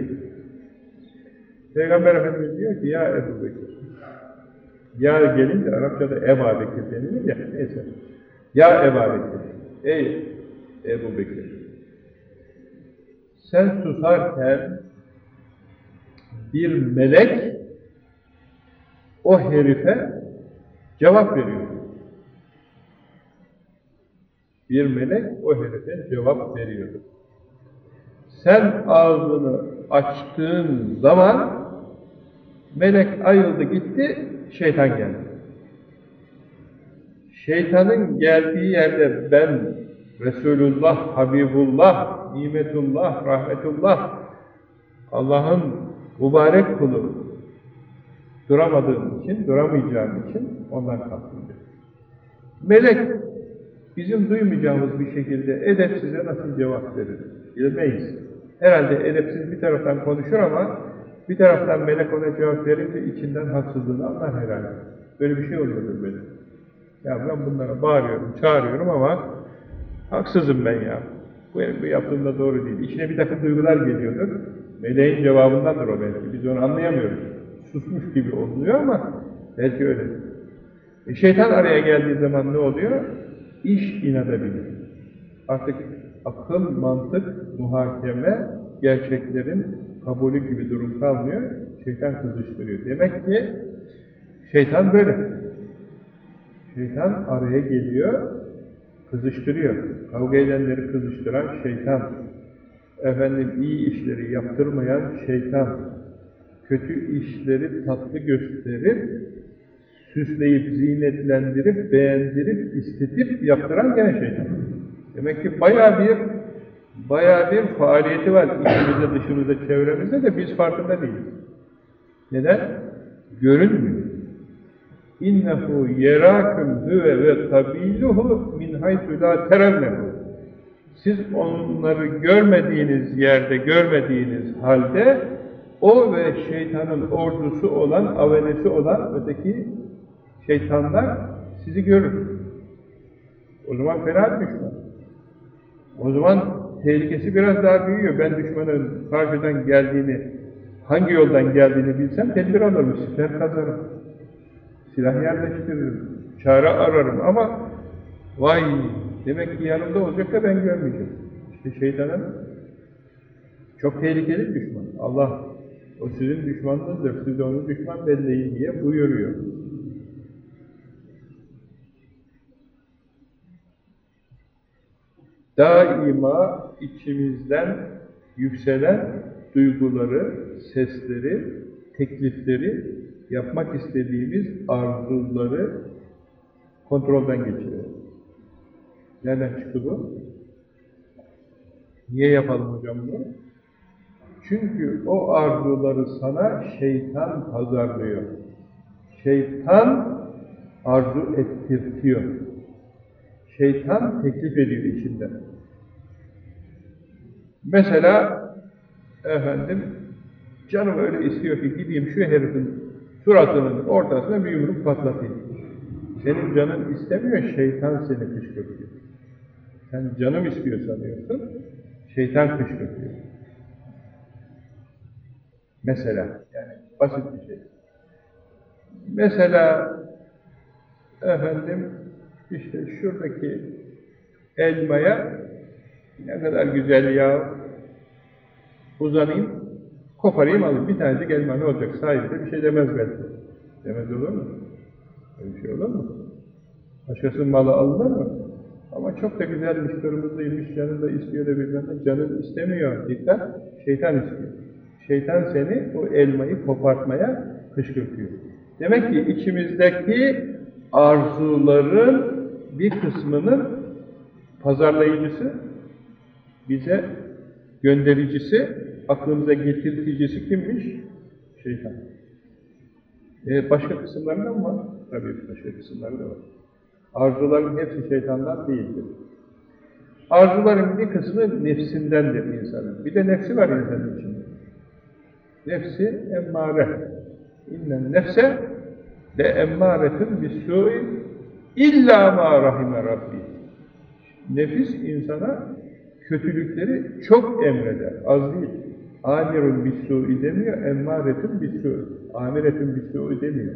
S1: Peygamber Efendimiz diyor ki, ya Ebu Bekir, ya gelince Arapçada Eba Bekir denilir ya, neyse. Ya Eba Bekir, ey Ebu Bekir, sen susarken bir melek o herife cevap veriyor. Bir melek o herife cevap veriyor. Sen ağzını açtığın zaman melek ayıldı gitti, şeytan geldi. Şeytanın geldiği yerde ben Resulullah, Habibullah, Nimetullah, Rahmetullah, Allah'ın mübarek kulu duramadığım için, duramayacağım için ondan kalktım. Melek bizim duymayacağımız bir şekilde edepsize nasıl cevap verir? Bilmeyiz. Herhalde edepsiz bir taraftan konuşur ama bir taraftan melek ona cevap verince içinden haksızlığını anlar herhalde. Böyle bir şey oluyordur benim. Ya ben bunlara bağırıyorum, çağırıyorum ama haksızım ben ya. Bu, bu yaptığım da doğru değil. İçine bir takım duygular geliyordur. Meleğin cevabındandır o belki. Biz onu anlayamıyoruz. Susmuş gibi oluyor ama belki öyle. E şeytan araya geldiği zaman ne oluyor? İş inada bilir. Artık akıl, mantık, muhakeme, gerçeklerin kabulü gibi durum kalmıyor. Şeytan kızıştırıyor. Demek ki şeytan böyle. Şeytan araya geliyor, kızıştırıyor. Kavga edenleri kızıştıran şeytan. Efendim iyi işleri yaptırmayan şeytan. Kötü işleri tatlı gösterip, süsleyip, zinetlendirip, beğendirip, istetip yaptıran gene şeytan. Demek ki bayağı bir bayağı bir faaliyeti var içimizde, dışımızda, çevremizde de biz farkında değiliz. Neden? Görünmüyor. İnnehu yeraküm huve ve kabiluhu min haythu la terennehu. Siz onları görmediğiniz yerde, görmediğiniz halde o ve şeytanın ordusu olan, avenesi olan öteki şeytanlar sizi görür. O zaman fena düşman. O zaman tehlikesi biraz daha büyüyor. Ben düşmanın karşıdan geldiğini, hangi yoldan geldiğini bilsem tedbir alırım, siper kazarım. Silah yerleştiririm, çare ararım ama vay demek ki yanımda olacak da ben görmeyeceğim. İşte şeytanın çok tehlikeli düşman. Allah o sizin düşmanınızdır, siz de onun düşman belleyin diye buyuruyor. Daima içimizden yükselen duyguları, sesleri, teklifleri, yapmak istediğimiz arzuları kontrolden geçiriyor. Nereden çıktı bu? Niye yapalım hocam bunu? Çünkü o arzuları sana şeytan pazarlıyor. Şeytan arzu ettirtiyor. Şeytan teklif ediyor içinde. Mesela efendim canım öyle istiyor ki gideyim şu herifin suratının ortasına bir yumruk patlatayım. Senin canın istemiyor, şeytan seni kışkırtıyor. Sen canım istiyor sanıyorsun, şeytan kışkırtıyor. Mesela, yani basit bir şey. Mesela, efendim, işte şuradaki elmaya ne kadar güzel ya uzanayım, koparayım alayım. Bir tanecik elma ne olacak? Sahibi bir şey demez belki. Demez olur mu? Öyle bir şey olur mu? Başkasının malı alınır mı? Ama çok da güzelmiş, kırmızıymış, canın da istiyor da bilmem ne. Canın istemiyor. Dikkat! Şeytan istiyor. Şeytan seni o elmayı kopartmaya kışkırtıyor. Demek ki içimizdeki arzuların bir kısmının pazarlayıcısı, bize göndericisi, aklımıza getirticisi kimmiş? Şeytan. Ee, başka kısımlarında mı var? Tabii başka kısımları da var. Arzuların hepsi şeytandan değildir. Arzuların bir kısmı nefsindendir insanın. Bir de nefsi var insanın içinde. Nefsi emmare. İnnen nefse de emmâretun bis-sû'i illa ma rahime rabbi. Nefis insana kötülükleri çok emreder, az değil. Amirun bis-sû'i demiyor, emmâretun bis-sû'i. Amiretun bis-sû'i demiyor.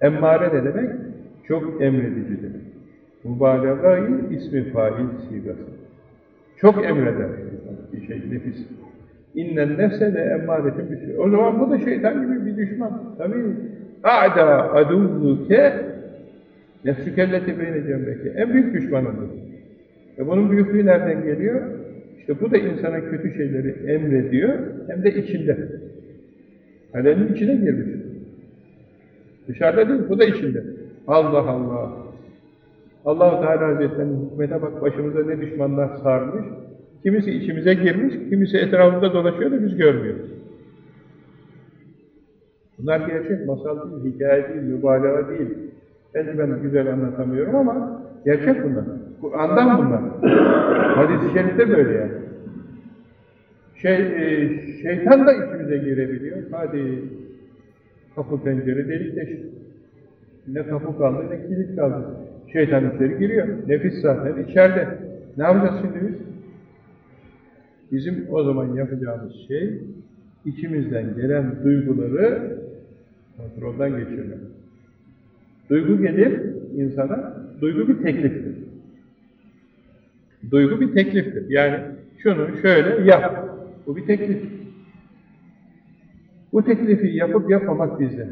S1: Emmare ne demek? Çok emredici demek. Mübalağayı ismi fail sigası. Çok emreder bir şey, nefis. İnnen nefse de emmâretin bir şey. O zaman bu da şeytan gibi bir düşman. Tabii. A'da aduvvuke nefsükelleti beyne cembeki. En büyük düşmanıdır. E bunun büyüklüğü nereden geliyor? İşte bu da insana kötü şeyleri emrediyor, hem de içinde. Kalenin içine girmiş. Dışarıda değil, bu da içinde. Allah Allah! Allah-u Teala Hazretleri'nin hikmete bak, başımıza ne düşmanlar sarmış. Kimisi içimize girmiş, kimisi etrafında dolaşıyor da biz görmüyoruz. Bunlar gerçek, masal değil, hikaye değil, mübalağa değil. Belki ben güzel anlatamıyorum ama gerçek bunlar. Kur'an'dan bunlar. Hadis-i şerifte böyle yani. Şey, e, şeytan da içimize girebiliyor. Hadi kapı pencere delik. Ne kapı kaldı ne kilit kaldı. Şeytan içeri giriyor. Nefis zaten içeride. Ne yapacağız şimdi biz? Bizim o zaman yapacağımız şey, içimizden gelen duyguları kontrolden geçirmek. Duygu gelir insana, duygu bir tekliftir. Duygu bir tekliftir. Yani şunu şöyle yap. Bu bir teklif. Bu teklifi yapıp yapmamak bizde.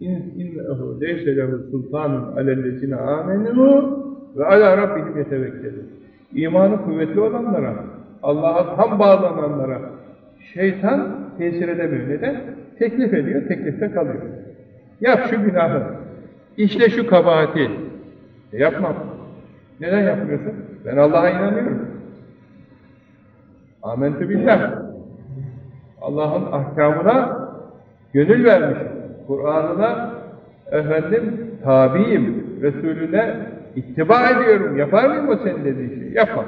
S1: İnnehu leyse lehu sultanun alellezine amenu ve ala rabbihim yetevekkelun. İmanı kuvvetli olanlara, Allah'a tam bağlananlara şeytan tesir edemiyor. Neden? Teklif ediyor, teklifte kalıyor. Yap şu günahı, işle şu kabahati. E yapmam. Neden yapmıyorsun? Ben Allah'a inanıyorum. Amentü billah. Allah'ın ahkamına gönül vermiş. Kur'an'ına efendim tabiyim. Resulüne ittiba ediyorum. Yapar mıyım o senin dediği şeyi? Yapmam.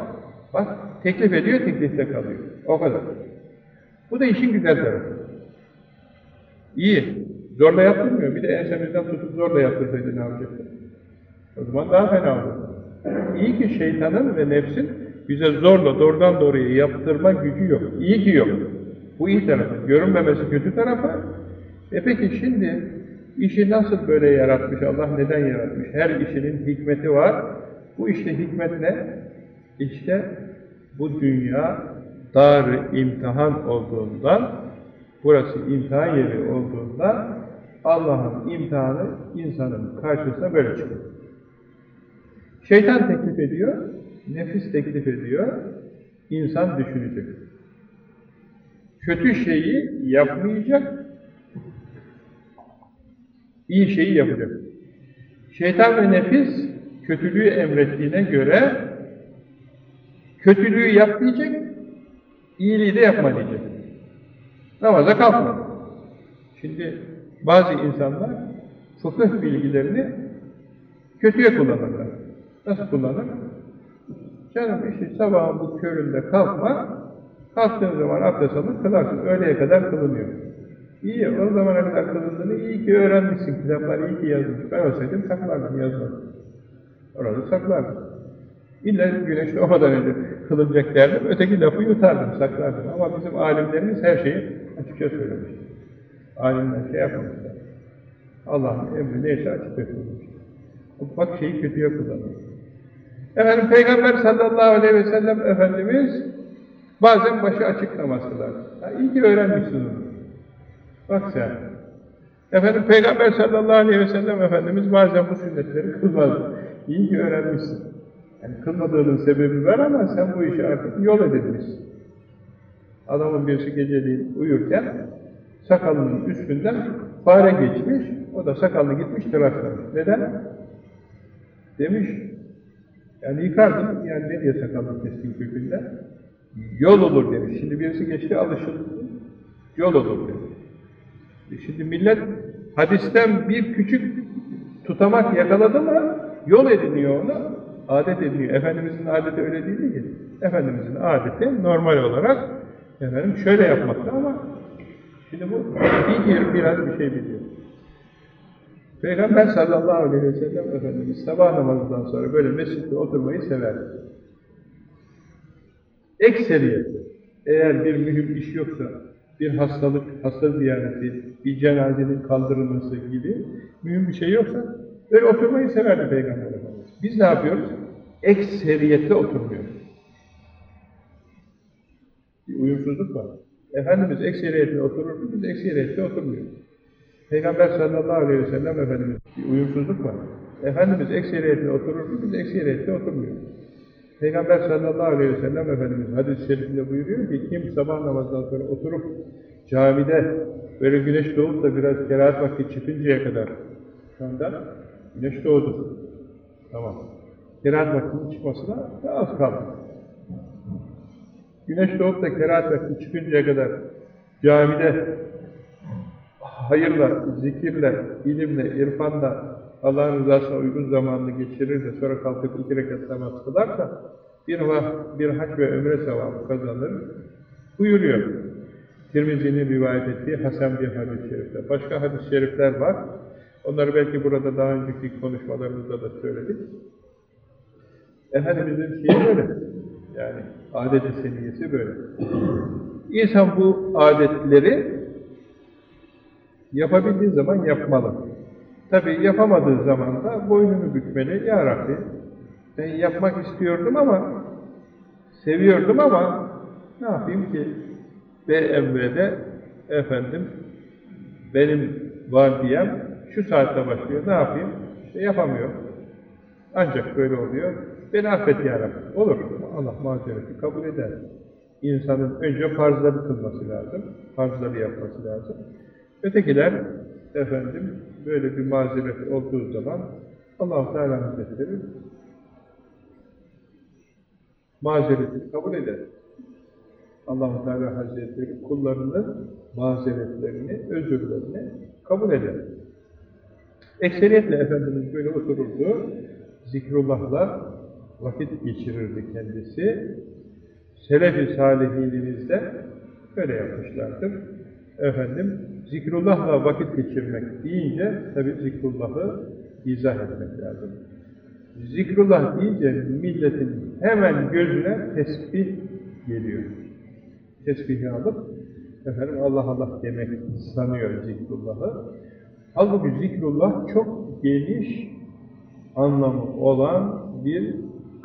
S1: Bak teklif ediyor, teklifte kalıyor. O kadar. Bu da işin güzel tarafı. İyi. Zorla yaptırmıyor. Bir de ensemizden tutup zorla yaptırsaydı ne yapacaktı? O zaman daha fena olur. İyi ki şeytanın ve nefsin bize zorla doğrudan doğruya yaptırma gücü yok. İyi ki yok. Bu iyi tarafı. Görünmemesi kötü tarafı. E peki şimdi işi nasıl böyle yaratmış? Allah neden yaratmış? Her işinin hikmeti var. Bu işte hikmet ne? İşte bu dünya dar imtihan olduğundan, burası imtihan yeri olduğundan Allah'ın imtihanı insanın karşısına böyle çıkıyor. Şeytan teklif ediyor, nefis teklif ediyor, insan düşünecek. Kötü şeyi yapmayacak, iyi şeyi yapacak. Şeytan ve nefis kötülüğü emrettiğine göre kötülüğü yap diyecek, İyiliği de yapma diyecek. Namaza kalkma. Şimdi bazı insanlar fıkıh bilgilerini kötüye kullanırlar. Nasıl kullanır? Canım işte sabahın bu köründe kalkma, kalktığın zaman abdest alır, kılarsın. Öğleye kadar kılınıyor. İyi, o zamana kadar kılındığını iyi ki öğrenmişsin. Kitaplar iyi ki yazmış. Ben olsaydım saklardım, yazmadım. Orada saklardım. İlla güneş doğmadan önce kılınacak derdim, öteki lafı yutardım, saklardım. Ama bizim alimlerimiz her şeyi açıkça söylemiş. Alimler şey yapmamışlar. Allah'ın emri neyse açıkça söylemiş. Ufak şeyi kötüye kullanıyor. Efendim Peygamber sallallahu aleyhi ve sellem Efendimiz bazen başı açık namaz kılar. Ha, iyi ki öğrenmişsin onu. Bak sen. Efendim Peygamber sallallahu aleyhi ve sellem Efendimiz bazen bu sünnetleri kılmaz. İyi ki öğrenmişsin. Yani kılmadığının sebebi var ama sen bu işi artık yol edinmişsin. Adamın birisi geceliğin uyurken sakalının üstünden fare geçmiş, o da sakalını gitmiş tıraşlamış. Neden? Demiş, yani yıkardım, yani ne diye sakalını kestin kökünden? Yol olur demiş. Şimdi birisi geçti alışıldı, yol olur demiş. E Şimdi millet hadisten bir küçük tutamak yakaladı mı yol ediniyor onu, adet ediniyor. Efendimizin adeti öyle değil ki. Efendimizin adeti normal olarak efendim şöyle yapmakta ama şimdi bu ki biraz bir şey biliyor. Peygamber sallallahu aleyhi ve sellem Efendimiz sabah namazından sonra böyle mescitte oturmayı sever. Ekseriyetle eğer bir mühim iş yoksa bir hastalık, hasta ziyareti, bir cenazenin kaldırılması gibi mühim bir şey yoksa böyle oturmayı severdi Peygamber Efendimiz. Biz ne yapıyoruz? Ekseriyette oturmuyoruz. Bir uyumsuzluk var. Efendimiz ekseriyette oturur, biz ekseriyette oturmuyoruz. Peygamber sallallahu aleyhi ve sellem Efendimiz bir uyumsuzluk var. Efendimiz ekseriyette oturur, biz ekseriyette oturmuyoruz. Peygamber sallallahu aleyhi ve sellem Efendimiz hadis-i şerifinde buyuruyor ki kim sabah namazından sonra oturup camide böyle güneş doğup da biraz kerahat vakti çıkıncaya kadar şu anda güneş doğdu. Tamam. Kerahat vaktinin çıkmasına az kaldı. Güneş doğup da kerahat vakti çıkıncaya kadar camide hayırla, zikirle, ilimle, irfanla Allah'ın rızasına uygun zamanını geçirir de sonra kalkıp iki rekat namaz kılarsa bir, bir hac ve ömre sevabı kazanır buyuruyor. Tirmizi'nin rivayet ettiği Hasan bir hadis-i şerifte. Başka hadis-i şerifler var. Onları belki burada daha önceki konuşmalarımızda da söyledik. Efendimiz'in şeyi böyle. Yani adet-i seniyesi böyle. İnsan bu adetleri yapabildiği zaman yapmalı. Tabi yapamadığı zaman da boynunu bükmeli. Ya Rabbi ben yapmak istiyordum ama seviyordum ama ne yapayım ki BMW'de efendim benim vardiyem şu saatte başlıyor. Ne yapayım? İşte yapamıyorum. Ancak böyle oluyor. Beni affet ya Rabbi. Olur. Allah mazereti kabul eder. İnsanın önce farzları kılması lazım. Farzları yapması lazım. Ötekiler efendim böyle bir mazeret olduğu zaman Allah-u Teala Hazretleri mazereti kabul eder. Allah-u Teala Hazretleri kullarının mazeretlerini, özürlerini kabul eder. Ekseriyetle Efendimiz böyle otururdu, zikrullahla vakit geçirirdi kendisi. Selef-i salihinimizde böyle yapmışlardır. Efendim, zikrullahla vakit geçirmek deyince, tabi zikrullahı izah etmek lazım. Zikrullah deyince milletin hemen gözüne tesbih geliyor. Tesbihi alıp, efendim Allah Allah demek sanıyor zikrullahı. Halbuki zikrullah çok geniş anlamı olan bir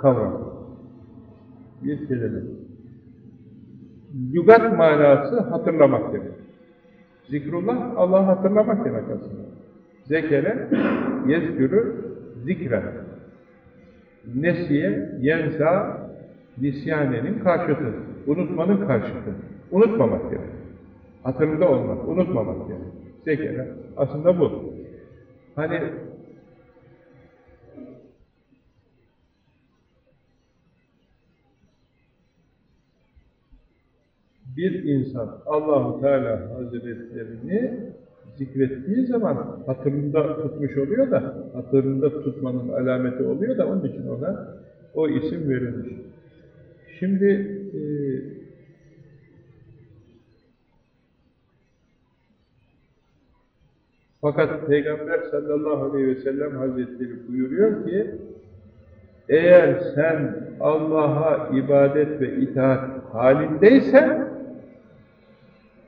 S1: kavram. Bir kelime. Lügat manası hatırlamak demek. Zikrullah, Allah'ı hatırlamak demek aslında. Zekere, yezgürü, zikren. Nesiye, yensa, nisyanenin karşıtı. Unutmanın karşıtı. Unutmamak demek. Hatırında olmak, unutmamak demek. Zekere. Aslında bu. Hani bir insan Allahu Teala Hazretlerini zikrettiği zaman hatırında tutmuş oluyor da hatırında tutmanın alameti oluyor da onun için ona o isim verilmiş. Şimdi e, fakat Peygamber sallallahu aleyhi ve sellem Hazretleri buyuruyor ki eğer sen Allah'a ibadet ve itaat halindeysen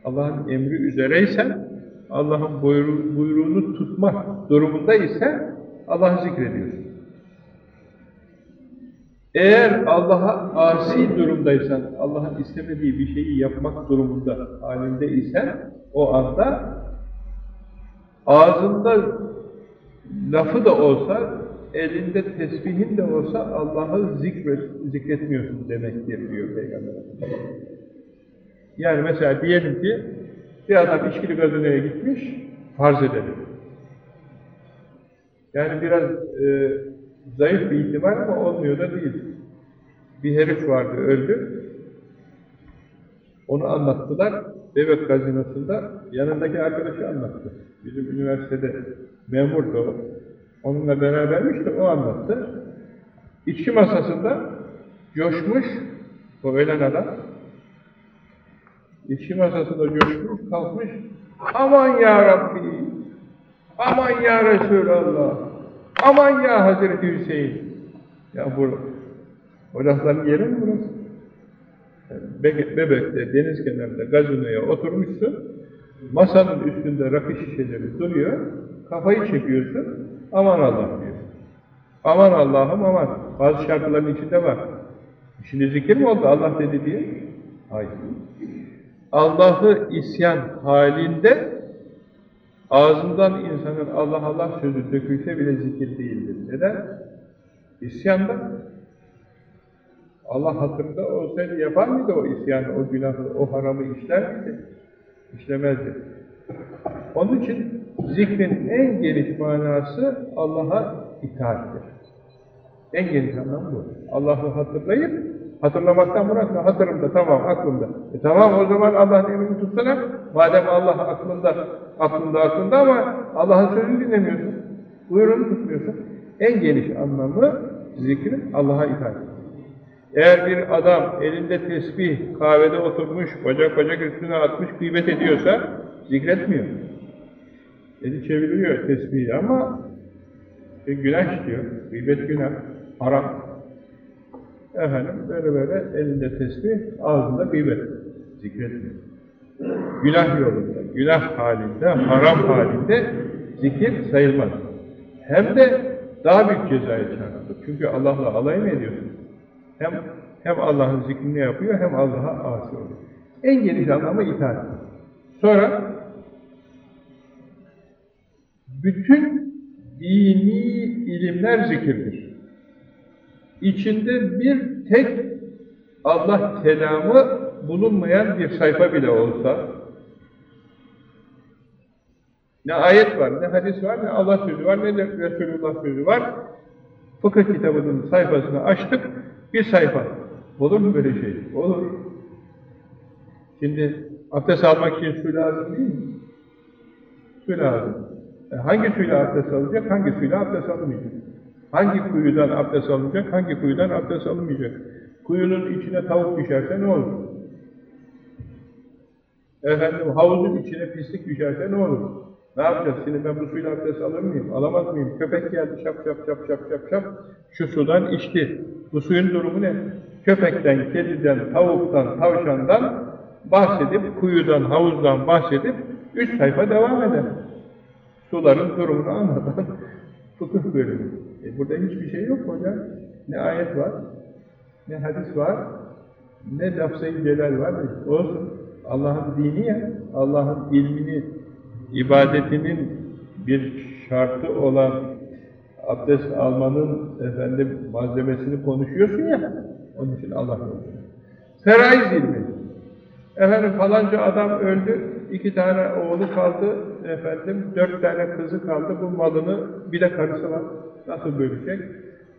S1: Allah'ın emri üzereysen Allah'ın buyru, buyruğunu tutmak durumundaysan Allah'ı zikrediyorsun. Eğer Allah'a asi durumdaysan, Allah'ın istemediği bir şeyi yapmak durumunda halinde isen o anda ağzında lafı da olsa, elinde tesbihin de olsa Allah'ı zikret, zikretmiyorsun demektir diyor Peygamber Yani mesela diyelim ki bir adam içkili gazineye gitmiş, farz edelim. Yani biraz e, zayıf bir ihtimal ama olmuyor da değil. Bir herif vardı, öldü. Onu anlattılar. Bebek gazinosunda yanındaki arkadaşı anlattı. Bizim üniversitede memurdu o. Onunla berabermiş de o anlattı. İçki masasında coşmuş o ölen adam. İçki masasında coşmuş, kalkmış. Aman ya Rabbi! Aman ya Resulallah! Aman ya Hazreti Hüseyin! Ya bu, o lafların yeri mi burası? Be Bebek'te, deniz kenarında gazinoya oturmuşsun, masanın üstünde rakı şişeleri duruyor, kafayı çekiyorsun, aman Allah diyor. Aman Allah'ım aman, bazı şarkıların içinde var. Şimdi zikir mi oldu Allah dedi diye? Hayır. Allah'ı isyan halinde ağzından insanın Allah Allah sözü dökülse bile zikir değildir. Neden? İsyanda. Allah hatırında olsaydı yapar mıydı o isyanı, o günahı, o haramı işler miydi? İşlemezdi. Onun için zikrin en geniş manası Allah'a itaattir. En geniş anlamı bu. Allah'ı hatırlayıp, hatırlamaktan bırakma, hatırımda, tamam, aklımda. E tamam o zaman Allah'ın emrini tutsana. Madem Allah aklında, aklında, aklında ama Allah'ın sözünü dinlemiyorsun. Buyruğunu tutmuyorsun. En geniş anlamı zikrin Allah'a itaat. Eğer bir adam elinde tesbih, kahvede oturmuş, bacak bacak üstüne atmış, gıybet ediyorsa zikretmiyor. Eli çeviriyor tesbihi ama e, günah işliyor. Gıybet günah, haram. Efendim böyle böyle elinde tesbih, ağzında gıybet. Zikretmiyor. Günah yolunda, günah halinde, haram halinde zikir sayılmaz. Hem de daha büyük cezaya çarptır. Çünkü Allah'la alay mı ediyorsun? Hem, hem Allah'ın zikrini yapıyor, hem Allah'a asi oluyor. En geniş anlamı itaat. Sonra bütün dini ilimler zikirdir. İçinde bir tek Allah kelamı bulunmayan bir sayfa bile olsa ne ayet var, ne hadis var, ne Allah sözü var, ne de Resulullah sözü var. Fıkıh kitabının sayfasını açtık, bir sayfa. Olur mu böyle şey? Olur. Şimdi abdest almak için su lazım değil mi? Su lazım. E hangi suyla abdest alacak, hangi suyla abdest almayacak? Hangi kuyudan abdest alınacak, hangi kuyudan abdest alınmayacak? Kuyunun içine tavuk düşerse ne olur? Efendim havuzun içine pislik düşerse ne olur? Ne yapacağız? Şimdi ben bu suyla abdest alır mıyım? Alamaz mıyım? Köpek geldi şap şap şap şap şap şap. Şu sudan içti. Bu suyun durumu ne? Köpekten, kediden, tavuktan, tavşandan bahsedip, kuyudan, havuzdan bahsedip üç sayfa devam eder. Suların durumunu anlatan fıkıh bölümü. E burada hiçbir şey yok hocam. Ne ayet var, ne hadis var, ne lafz-ı celal var. Olsun. Allah'ın dini ya, Allah'ın ilmini, ibadetinin bir şartı olan abdest almanın efendim malzemesini konuşuyorsun ya, onun için Allah konuşuyor. Feraiz ilmi. Efendim falanca adam öldü, iki tane oğlu kaldı, efendim dört tane kızı kaldı, bu malını bir de karısı var, nasıl bölecek?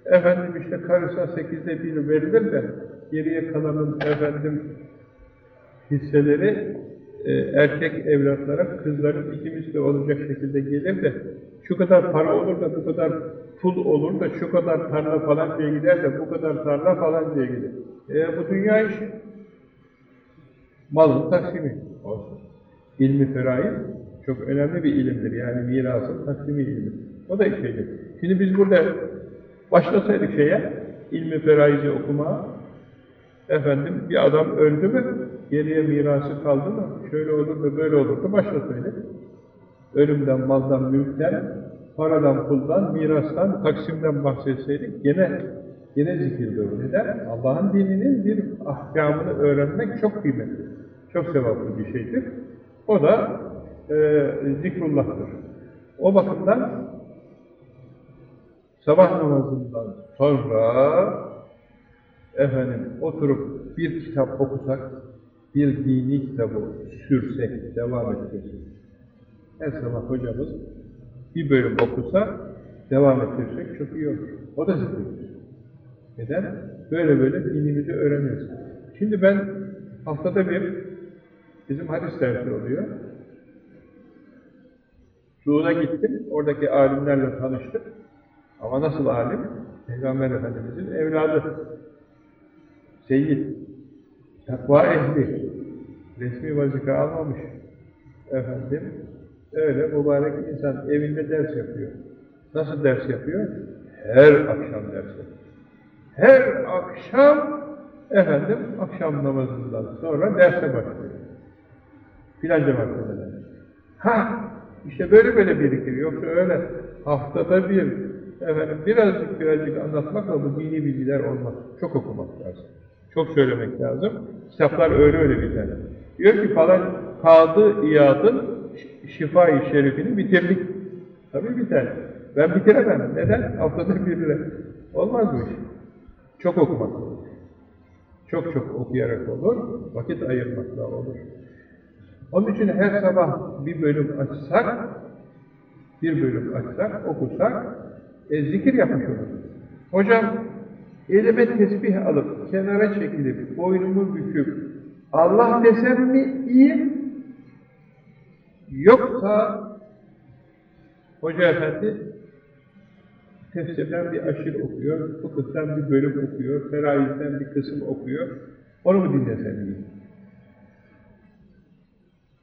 S1: Efendim işte karısına sekizde bir verilir de, geriye kalanın efendim hisseleri e, erkek evlatlara, kızların ikimiz de olacak şekilde gelir de şu kadar para olur da bu kadar pul olur da şu kadar tarla falan diye gider de bu kadar tarla falan diye gider. E, bu dünya işi. Malın taksimi olsun. İlmi feraiz çok önemli bir ilimdir. Yani mirasın taksimi ilmi. O da şeydir. Şimdi biz burada başlasaydık şeye, ilmi feraizi okumaya, efendim bir adam öldü mü, geriye mirası kaldı mı, şöyle olur da böyle olur da başlasaydık. Ölümden, maldan, mülkten, paradan, puldan, mirastan, taksimden bahsetseydik gene yine zikir böyle. Neden? Allah'ın dininin bir ahkamını öğrenmek çok kıymetli. Çok sevaplı bir şeydir. O da e, zikrullah'tır. O bakımdan sabah namazından sonra efendim oturup bir kitap okusak, bir dini kitabı sürsek, devam etsek. Her sabah hocamız bir bölüm okusa, devam ettirsek çok iyi olur. O da zikirdir. Neden? Böyle böyle dinimizi öğreniyoruz. Şimdi ben haftada bir bizim hadis dersi oluyor. Suud'a gittim, oradaki alimlerle tanıştık. Ama nasıl alim? Peygamber Efendimiz'in evladı. Seyyid. Takva ehli. Resmi vazife almamış. Efendim, öyle mübarek insan evinde ders yapıyor. Nasıl ders yapıyor? Her akşam ders yapıyor. Her akşam efendim akşam namazından sonra derse başlıyor. Filanca mahkemeden. Ha! işte böyle böyle birikir. Yoksa öyle haftada bir efendim birazcık birazcık anlatmakla bu dini bilgiler olmaz. Çok okumak lazım. Çok söylemek lazım. Kitaplar öyle öyle biter. Diyor ki falan Kadı İyad'ın Şifa-i Şerifini bitirdik. Tabii biter. Ben bitiremem. Neden? Haftada birle. Olmaz iş. Çok okumak olur. Çok çok okuyarak olur. Vakit ayırmakla olur. Onun için her sabah bir bölüm açsak, bir bölüm açsak, okusak, e, zikir yapmış olur. Hocam, elime tesbih alıp, kenara çekilip, boynumu büküp, Allah desem mi iyi? Yoksa, Hoca Efendi, tefsirden bir aşır okuyor, fıkıhtan bir bölüm okuyor, feraizden bir kısım okuyor, onu mu dinlesem iyi?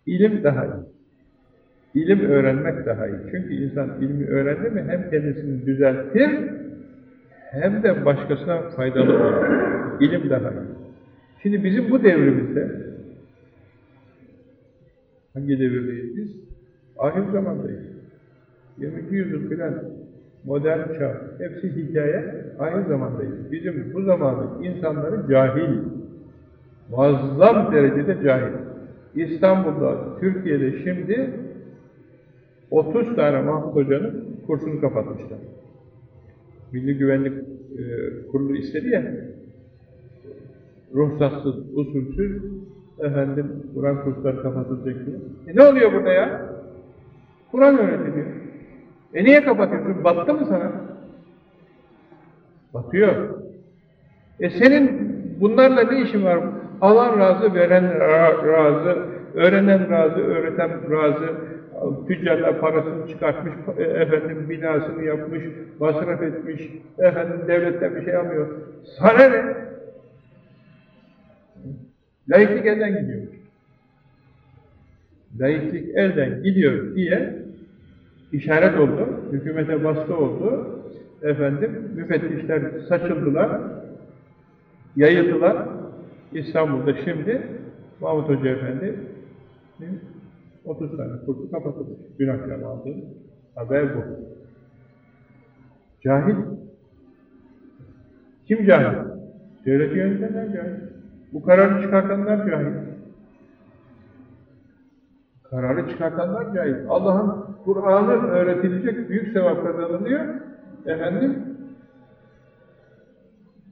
S1: İlim daha iyi. İlim öğrenmek daha iyi. Çünkü insan ilmi öğrendi mi hem kendisini düzeltir hem de başkasına faydalı olur. İlim daha iyi. Şimdi bizim bu devrimizde hangi devirdeyiz biz? Ahir zamandayız. 20. yüzyıl filan modern çağ, hepsi hikaye, aynı zamandayız. Bizim bu zamanın insanları cahil, muazzam derecede cahil. İstanbul'da, Türkiye'de şimdi 30 tane Mahmut Hoca'nın kursunu kapatmışlar. Milli Güvenlik e, Kurulu istedi ya, ruhsatsız, usulsüz efendim Kur'an kursları kapatılacak diye. E ne oluyor burada ya? Kur'an öğretiliyor. E niye kapatıyorsun? Battı mı sana? Batıyor. E senin bunlarla ne işin var? Alan razı, veren razı, öğrenen razı, öğreten razı, tüccarlar parasını çıkartmış, e, efendim binasını yapmış, masraf etmiş, efendim devletten bir şey almıyor. Sana ne? Laiklik elden gidiyor. Laiklik elden gidiyor diye işaret oldu, hükümete baskı oldu, efendim müfettişler saçıldılar, yayıldılar. İstanbul'da şimdi Mahmut Hoca Efendi 30 tane kursu kapatılmış. Dün akşam aldığım haber bu. Cahil. Kim cahil? Devleti yönetenler cahil. Bu kararı çıkartanlar cahil. Kararı çıkartanlar cahil. Allah'ın Kur'an'ı öğretilecek büyük sevap kazanılıyor. Efendim,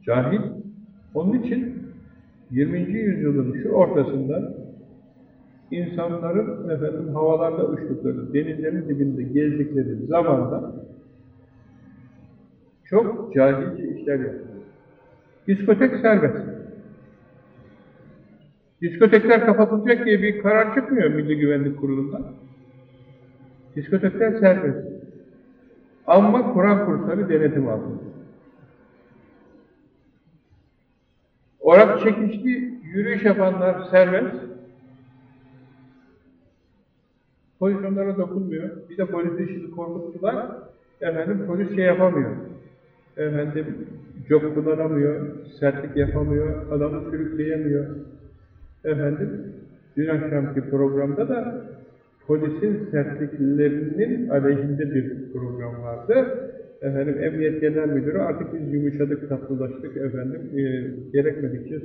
S1: cahil. Onun için 20. yüzyılın şu ortasında insanların efendim havalarda uçtukları, denizlerin dibinde gezdikleri zamanda çok cahilce işler yapıyor. Diskotek serbest. Diskotekler kapatılacak diye bir karar çıkmıyor Milli Güvenlik Kurulu'ndan. Diskotekler serbest. Ama Kur'an kursları denetim altında. Orak çekişli yürüyüş yapanlar serbest. Polis onlara dokunmuyor. Bir de polisi şimdi korkuttular. Efendim polis şey yapamıyor. Efendim çok kullanamıyor, sertlik yapamıyor, adamı sürükleyemiyor. Efendim dün akşamki programda da polisin sertliklerinin aleyhinde bir program vardı. Efendim Emniyet Genel Müdürü artık biz yumuşadık, tatlılaştık efendim e, gerekmedikçe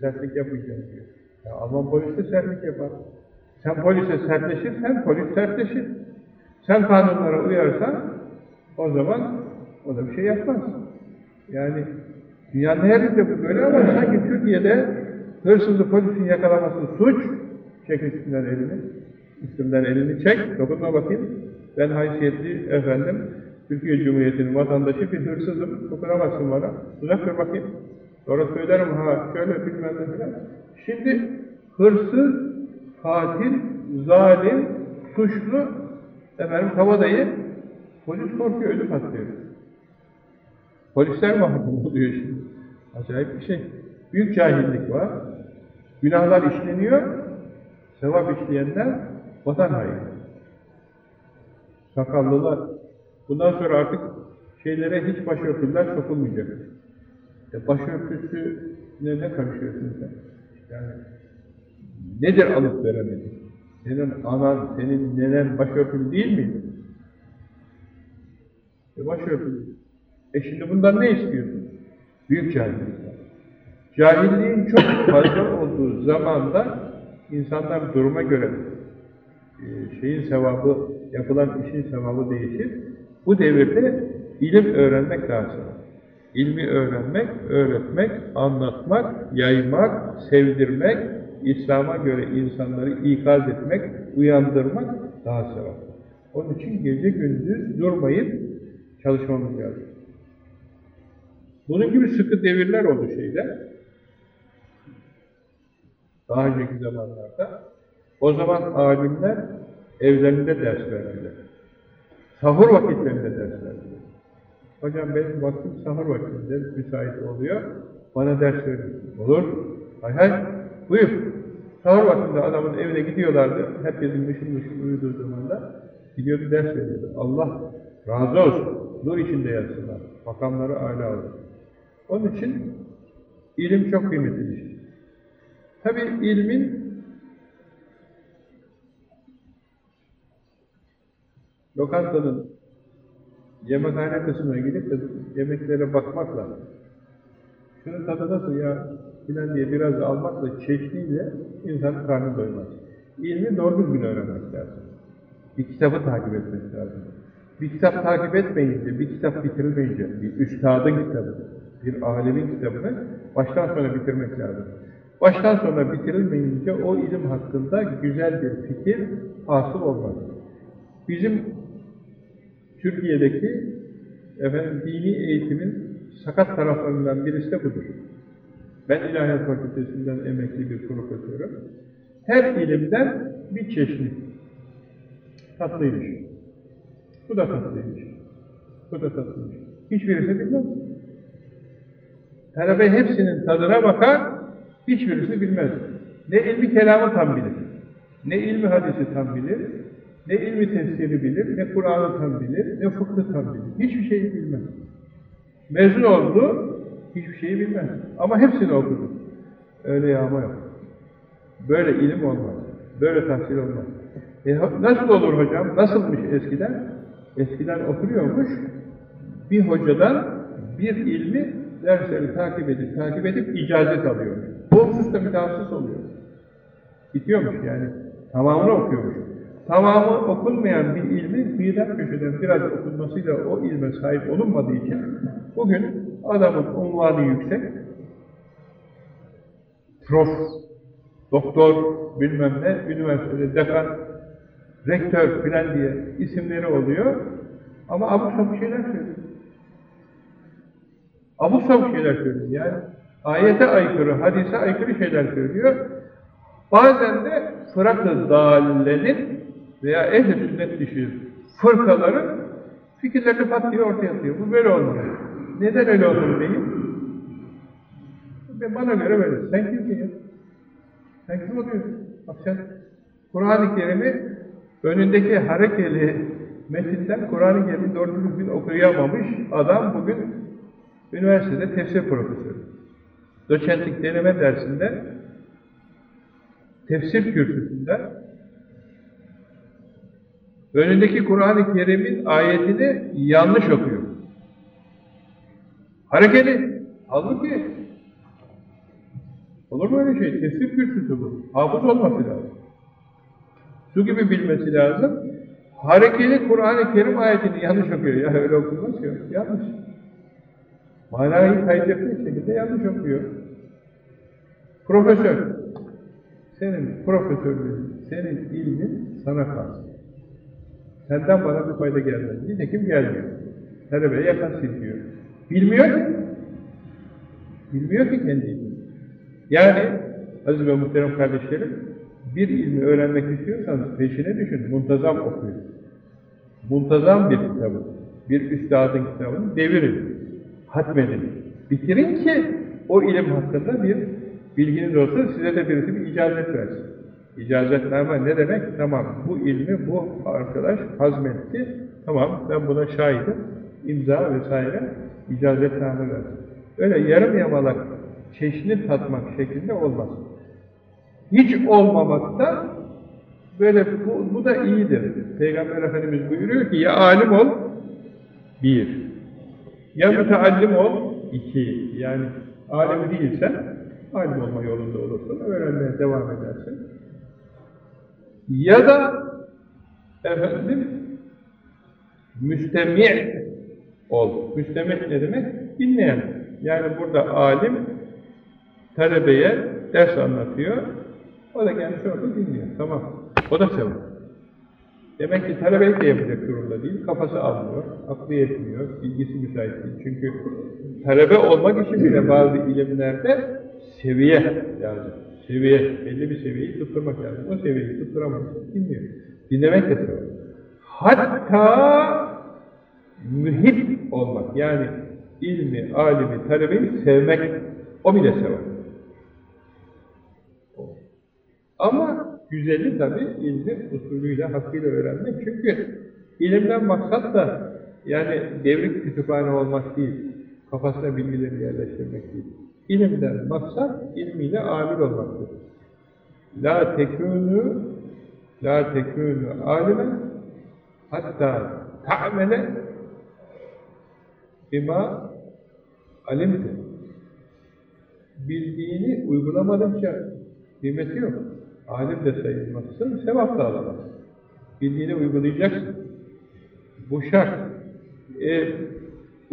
S1: sertlik yapmayacağız diyor. Ya Alman polis de sertlik yapar. Sen polise sertleşirsen polis sertleşir. Sen kanunlara uyarsan o zaman o da bir şey yapmaz. Yani dünyanın her yerinde bu böyle ama sanki Türkiye'de hırsızı polisin yakalaması suç. Çek üstünden elini. Üstümden elini çek. Dokunma bakayım. Ben haysiyetli efendim Türkiye Cumhuriyeti'nin vatandaşı bir hırsızım. Dokunamazsın bana. Uzak dur bakayım. Sonra söylerim ha şöyle bilmem ne filan. Şimdi hırsız, katil, zalim, suçlu efendim kabadayı polis korkuyor, ödü patlıyor. Polisler mahkum oluyor şimdi. Acayip bir şey. Büyük cahillik var. Günahlar işleniyor. Sevap işleyenler vatan haini. Sakallılar. Bundan sonra artık şeylere hiç başörtüler sokulmayacak. E başörtüsü ne, karışıyorsun sen? Yani nedir alıp veremedin? Senin anan, senin nenen başörtülü değil miydi? E başörtülü. E şimdi bundan ne istiyorsun? Büyük cahillik. Cahilliğin çok fazla olduğu zamanda insanlar duruma göre e, şeyin sevabı, yapılan işin sevabı değişir. Bu devirde ilim öğrenmek lazım. İlmi öğrenmek, öğretmek, anlatmak, yaymak, sevdirmek, İslam'a göre insanları ikaz etmek, uyandırmak daha sevap. Onun için gece gündüz durmayıp çalışmamız lazım. Bunun gibi sıkı devirler oldu şeyler. Daha önceki zamanlarda. O zaman alimler evlerinde ders verdiler. Sahur vakitlerinde ders verdiler. Hocam benim vaktim sahur vaktinde müsait oluyor. Bana ders verin. Olur. Hay hay. Buyur. Sahur vaktinde adamın evine gidiyorlardı. Herkesin mışıl mışıl uyuduğu zamanda gidiyordu ders veriyordu. Allah razı olsun. Nur içinde yatsınlar. Makamları âlâ olur. Onun için ilim çok kıymetli bir şey. Tabi ilmin lokantanın yemekhane kısmına gidip de yemeklere bakmakla şunun tadı nasıl ya filan diye biraz almakla çeşniyle insan karnı doymaz. İlmi doğru düzgün öğrenmek lazım. Bir kitabı takip etmek lazım. Bir kitap takip etmeyince, bir kitap bitirilmeyince, bir üstadın kitabı, bir alemin kitabını baştan sona bitirmek lazım. Baştan sona bitirilmeyince o ilim hakkında güzel bir fikir hasıl olmaz. Bizim Türkiye'deki efendim, dini eğitimin sakat taraflarından birisi de budur. Ben İlahiyat Fakültesinden emekli bir profesörüm. Her ilimden bir çeşit. Tatlıymış. Bu da tatlıymış. Bu da tatlıymış. Hiçbirisi bilmez. Talebe hepsinin tadına bakar, hiçbirisi bilmez. Ne ilmi kelamı tam bilir, ne ilmi hadisi tam bilir, ne ilmi tefsiri bilir, ne Kur'an'ı tam bilir, ne fıkhı tam bilir. Hiçbir şeyi bilmez. Mezun oldu, hiçbir şeyi bilmez. Ama hepsini okudu. Öyle yağma yok. Böyle ilim olmaz. Böyle tahsil olmaz. E, nasıl olur hocam? Nasılmış eskiden? Eskiden oturuyormuş, bir hocadan bir ilmi dersleri takip edip takip edip icazet alıyor. Bu hususta mütehassıs oluyor. Bitiyormuş yani. Tamamını okuyormuş. Tamamı okunmayan bir ilmi kıyıdan köşeden biraz okunmasıyla o ilme sahip olunmadığı için bugün adamın unvanı yüksek, prof, doktor, bilmem ne, üniversitede dekan, rektör filan diye isimleri oluyor ama abuk sabuk şeyler söylüyor. Abuk sabuk şeyler söylüyor yani. Ayete aykırı, hadise aykırı şeyler söylüyor. Bazen de Fırat-ı Dalle'nin veya ehl-i sünnet dışı fırkaların fikirlerini pat diye ortaya atıyor. Bu böyle olmuyor. Neden öyle olur diyeyim? Ve bana göre böyle. Sen kimsin ya? Sen kim oluyorsun? Bak sen Kur'an-ı Kerim'i önündeki harekeli metinden Kur'an-ı Kerim'i doğru düzgün okuyamamış adam bugün üniversitede tefsir profesörü. Doçentlik deneme dersinde tefsir kürsüsünde önündeki Kur'an-ı Kerim'in ayetini yanlış okuyor. Harekeli. Halbuki olur mu öyle şey? Tefsir kürsüsü bu. Hafız olması lazım. Su gibi bilmesi lazım. Harekeli Kur'an-ı Kerim ayetini yanlış okuyor. Ya öyle okunmaz ki. Yanlış. Manayı kaybettiği şekilde yanlış okuyor. Profesör. Senin profesörlüğün, senin ilmin sana kalsın. Senden bana bir fayda gelmez. Nitekim gelmiyor. Talebeye yakan silkiyor. Bilmiyor ki. Bilmiyor ki kendi ilmini. Yani aziz ve muhterem kardeşlerim, bir ilmi öğrenmek istiyorsanız peşine düşün, muntazam okuyun. Muntazam bir kitabı, bir üstadın kitabını devirin, hatmedin, bitirin ki o ilim hakkında bir bilginiz olsun, size de birisi bir icazet versin. İcazetname ne demek? Tamam, bu ilmi bu arkadaş hazmetti, tamam ben buna şahidim, imza vesaire icazetname versin. Öyle yarım yamalak çeşni tatmak şeklinde olmaz. Hiç olmamak da böyle bu, bu da iyidir. Peygamber Efendimiz buyuruyor ki ya alim ol bir, ya müteallim ol iki. Yani alim değilsen alim olma yolunda olursun, öğrenmeye devam edersin. Ya da efendim müstemi' ol. Müstemi' ne demek? Dinleyen. Yani burada alim talebeye ders anlatıyor. O da kendisi orada dinliyor. Tamam. O da sevap. Demek ki talebelik de yapacak durumda değil. Kafası almıyor, aklı yetmiyor, bilgisi müsait değil. Çünkü talebe olmak için bile bazı ilimlerde seviye lazım. Seviye, belli bir seviyeyi tutturmak lazım. O seviyeyi tutturamazsın, dinliyor. Dinlemek de sevap. Hatta mühit olmak, yani ilmi, alimi, talebeyi sevmek, o bile sevap. Ama güzeli tabi ilmi usulüyle, hakkıyla öğrenmek. Çünkü ilimden maksat da yani devrik kütüphane olmak değil, kafasına bilgileri yerleştirmek değil. İlimden maksat ilmiyle amil olmaktır. La tekûnü la tekûnü alimen hatta ta'mele bima alimte. Bildiğini uygulamadıkça kıymeti yok. Alim de sayılmazsın, sevap da alamazsın. Bildiğini uygulayacaksın. Bu şart. E,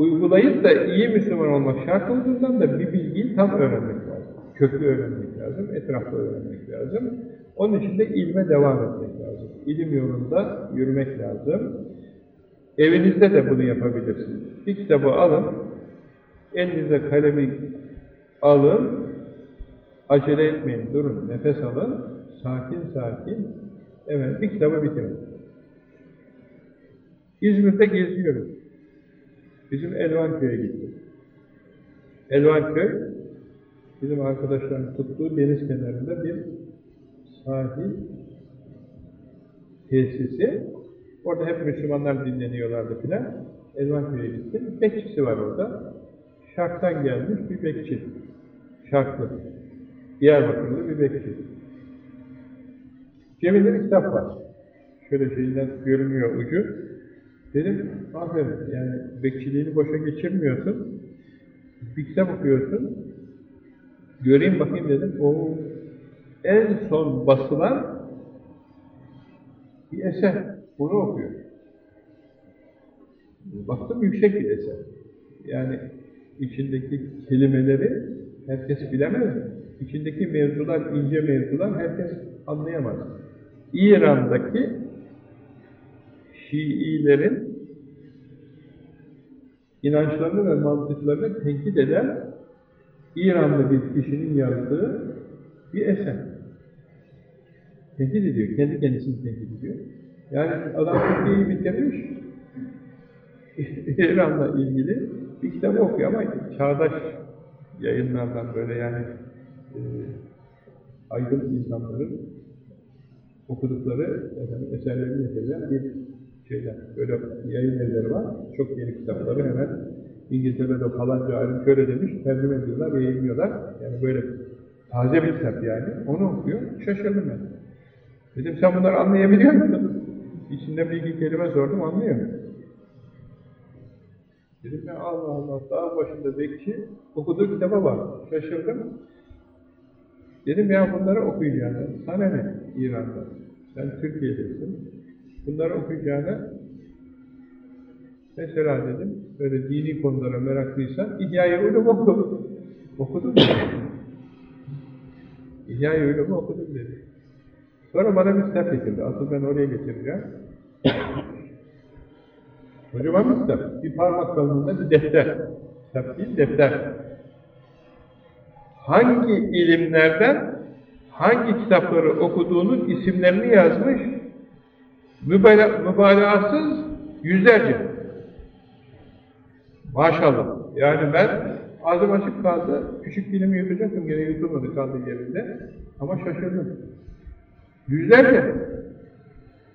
S1: uygulayıp da iyi Müslüman olmak şart olduğundan da bir bilgiyi tam öğrenmek lazım. Köklü öğrenmek lazım, etraflı öğrenmek lazım. Onun için de ilme devam etmek lazım. İlim yolunda yürümek lazım. Evinizde de bunu yapabilirsiniz. Bir kitabı alın, elinize kalemi alın, acele etmeyin, durun, nefes alın, sakin sakin, evet bir kitabı bitirin. İzmir'de geziyoruz. Bizim Elvanköy'e gittik. Elvanköy, bizim arkadaşların tuttuğu deniz kenarında bir sahil tesisi. Orada hep Müslümanlar dinleniyorlardı filan. Elvanköy'e gittim. Bekçisi var orada. Şark'tan gelmiş bir bekçi. Şarklı. Diyarbakırlı bir bekçi. Cemil'de bir kitap var. Şöyle şeyinden görünüyor ucu. Dedim, aferin yani bekçiliğini boşa geçirmiyorsun. Bir kitap okuyorsun. Göreyim bakayım dedim. O en son basılan bir eser. Bunu okuyor. Baktım yüksek bir eser. Yani içindeki kelimeleri herkes bilemez. İçindeki mevzular, ince mevzular herkes anlayamaz. İran'daki Şiilerin inançlarını ve mantıklarını tenkit eden İranlı bir kişinin yazdığı bir eser. Tehdit ediyor, kendi kendisini tehdit ediyor. Yani adam Türkiye'yi bitirmiş, İran'la ilgili bir kitabı okuyor ama çağdaş yayınlardan böyle yani e, aydın insanların okudukları efendim, eserlerini getirilen bir şeyler, böyle yayın evleri var. Çok yeni kitapları hemen İngiltere'de falanca alim şöyle demiş, tercüme ediyorlar, yayınlıyorlar. Yani böyle taze bir kitap yani. Onu okuyor, şaşırdım ben. Dedim sen bunları anlayabiliyor musun? İçinde bir iki kelime sordum, anlıyor musun? Dedim ya Allah Allah, dağ başında bekçi okuduğu kitaba bak. Şaşırdım. Dedim ya bunları okuyacağını, sana ne İran'da? Sen Türkiye'desin. Bunları okuyacağını mesela dedim, böyle dini konulara meraklıysan İhya-i Ulum oku. Okudum mu? İhya-i Ulum'u okudum dedi. Sonra bana bir kitap getirdi. Asıl ben oraya getireceğim. Kocaman bir kitap. Bir parmak kalınlığında bir defter. Kitap değil, defter. Hangi ilimlerden hangi kitapları okuduğunun isimlerini yazmış, mübala mübalağasız yüzlerce. Maşallah. Yani ben ağzım açık kaldı, küçük dilimi yutacaktım, gene yutulmadı kaldı yerinde. Ama şaşırdım. Yüzlerce.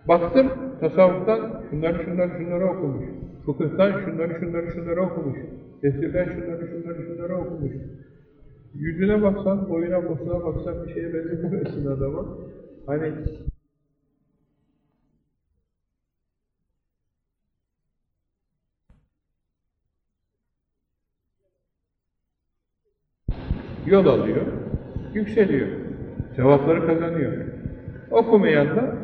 S1: Baktım, tasavvuftan şunları şunları şunları okumuş. Fıkıhtan şunları şunları şunları okumuş. Tefsirden şunları şunları şunları okumuş. Yüzüne baksan, boyuna posuna baksan bir şeye benzetemezsin adama. Hani yol alıyor, yükseliyor. Cevapları kazanıyor. Okumayan da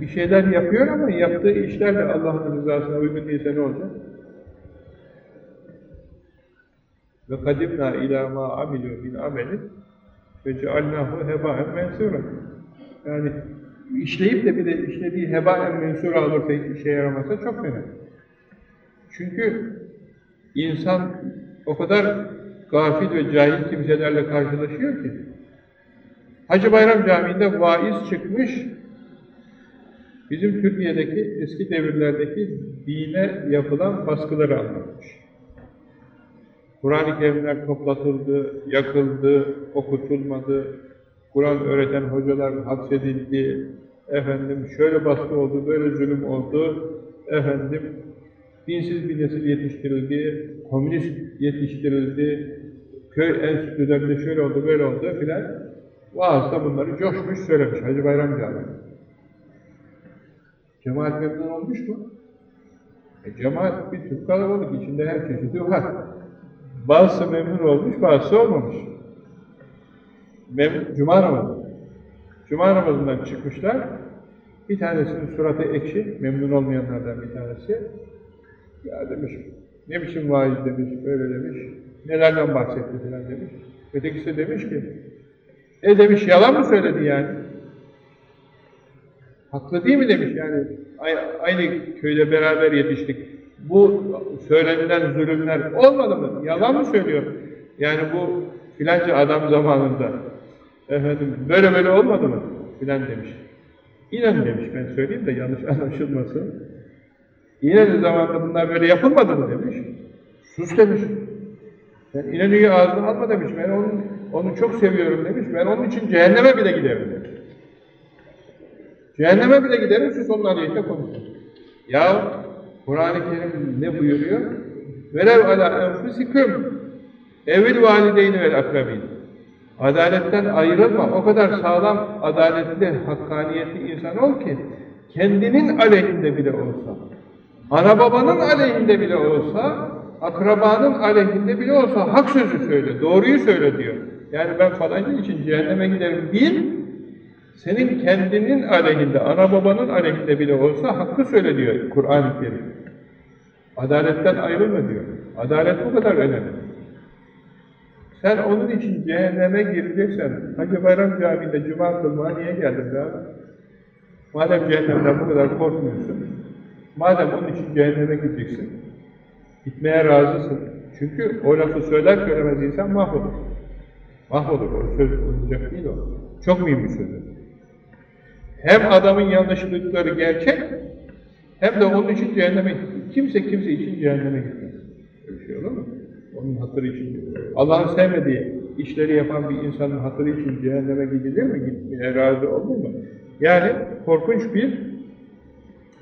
S1: bir şeyler yapıyor ama yaptığı işler de Allah'ın rızasına uygun değilse ne olacak? Ve kadimna ilâ mâ amilû min amelin ve ceallâhu hebâen mensûra. Yani işleyip de bir de işlediği hebâen mensûra olursa hiçbir şey yaramazsa çok fena. Çünkü insan o kadar gafil ve cahil kimselerle karşılaşıyor ki Hacı Bayram Camii'nde vaiz çıkmış bizim Türkiye'deki eski devirlerdeki dine yapılan baskıları anlatmış. Kur'an-ı Kerimler toplatıldı, yakıldı, okutulmadı, Kur'an öğreten hocalar hapsedildi, efendim şöyle baskı oldu, böyle zulüm oldu, efendim dinsiz bir nesil yetiştirildi, komünist yetiştirildi, köy enstitülerinde şöyle oldu, böyle oldu filan. Vaazda bunları coşmuş söylemiş Hacı Bayram Camii. Cemaat memnun olmuş mu? E, cemaat bir tür kalabalık, içinde her çeşidi var. Bazısı memnun olmuş, bazısı olmamış. Mem Cuma namazı. Cuma namazından çıkmışlar, bir tanesinin suratı ekşi, memnun olmayanlardan bir tanesi. Ya demiş, ne biçim vaiz demiş, böyle demiş, nelerden bahsetti filan demiş. Ötekisi demiş ki, e demiş, yalan mı söyledi yani? Haklı değil mi demiş yani, aynı köyde beraber yetiştik. Bu söylenilen zulümler olmadı mı? Yalan mı söylüyor? Yani bu filanca adam zamanında efendim böyle böyle olmadı mı? Filan demiş. İnan demiş, ben söyleyeyim de yanlış anlaşılmasın. İnönü zamanında bunlar böyle yapılmadı mı demiş. Sus demiş. Sen İnönü'yü ağzına alma demiş. Ben onu, onu çok seviyorum demiş. Ben onun için cehenneme bile giderim demiş. Cehenneme bile giderim, siz onun aleyhinde konuşun. Ya Kur'an-ı Kerim ne buyuruyor? Velev ala enfusikum evil valideyni vel akrabin. Adaletten ayrılma. O kadar sağlam, adaletli, hakkaniyetli insan ol ki kendinin aleyhinde bile olsa, ana babanın aleyhinde bile olsa, akrabanın aleyhinde bile olsa hak sözü söyle, doğruyu söyle diyor. Yani ben falanca için cehenneme giderim değil, senin kendinin aleyhinde, ana babanın aleyhinde bile olsa hakkı söyle diyor Kur'an-ı Kerim. Adaletten ayrılma diyor. Adalet bu kadar önemli. Sen onun için cehenneme gireceksen, Hacı Bayram Camii'nde cuma kılmaya niye geldin be Madem cehennemden bu kadar korkmuyorsun, madem onun için cehenneme gideceksin, gitmeye razısın. Çünkü o lafı söyler söylemez insan mahvolur. Mahvolur, o söz olacak değil o. Çok mühim bir söz. Hem adamın yanlışlıkları gerçek, hem de onun için cehenneme Kimse kimse için cehenneme gitmez. Öyle bir şey olur mu? Onun hatırı için. Allah'ın sevmediği işleri yapan bir insanın hatırı için cehenneme gidilir mi? Gitmeye razı olur mu? Yani korkunç bir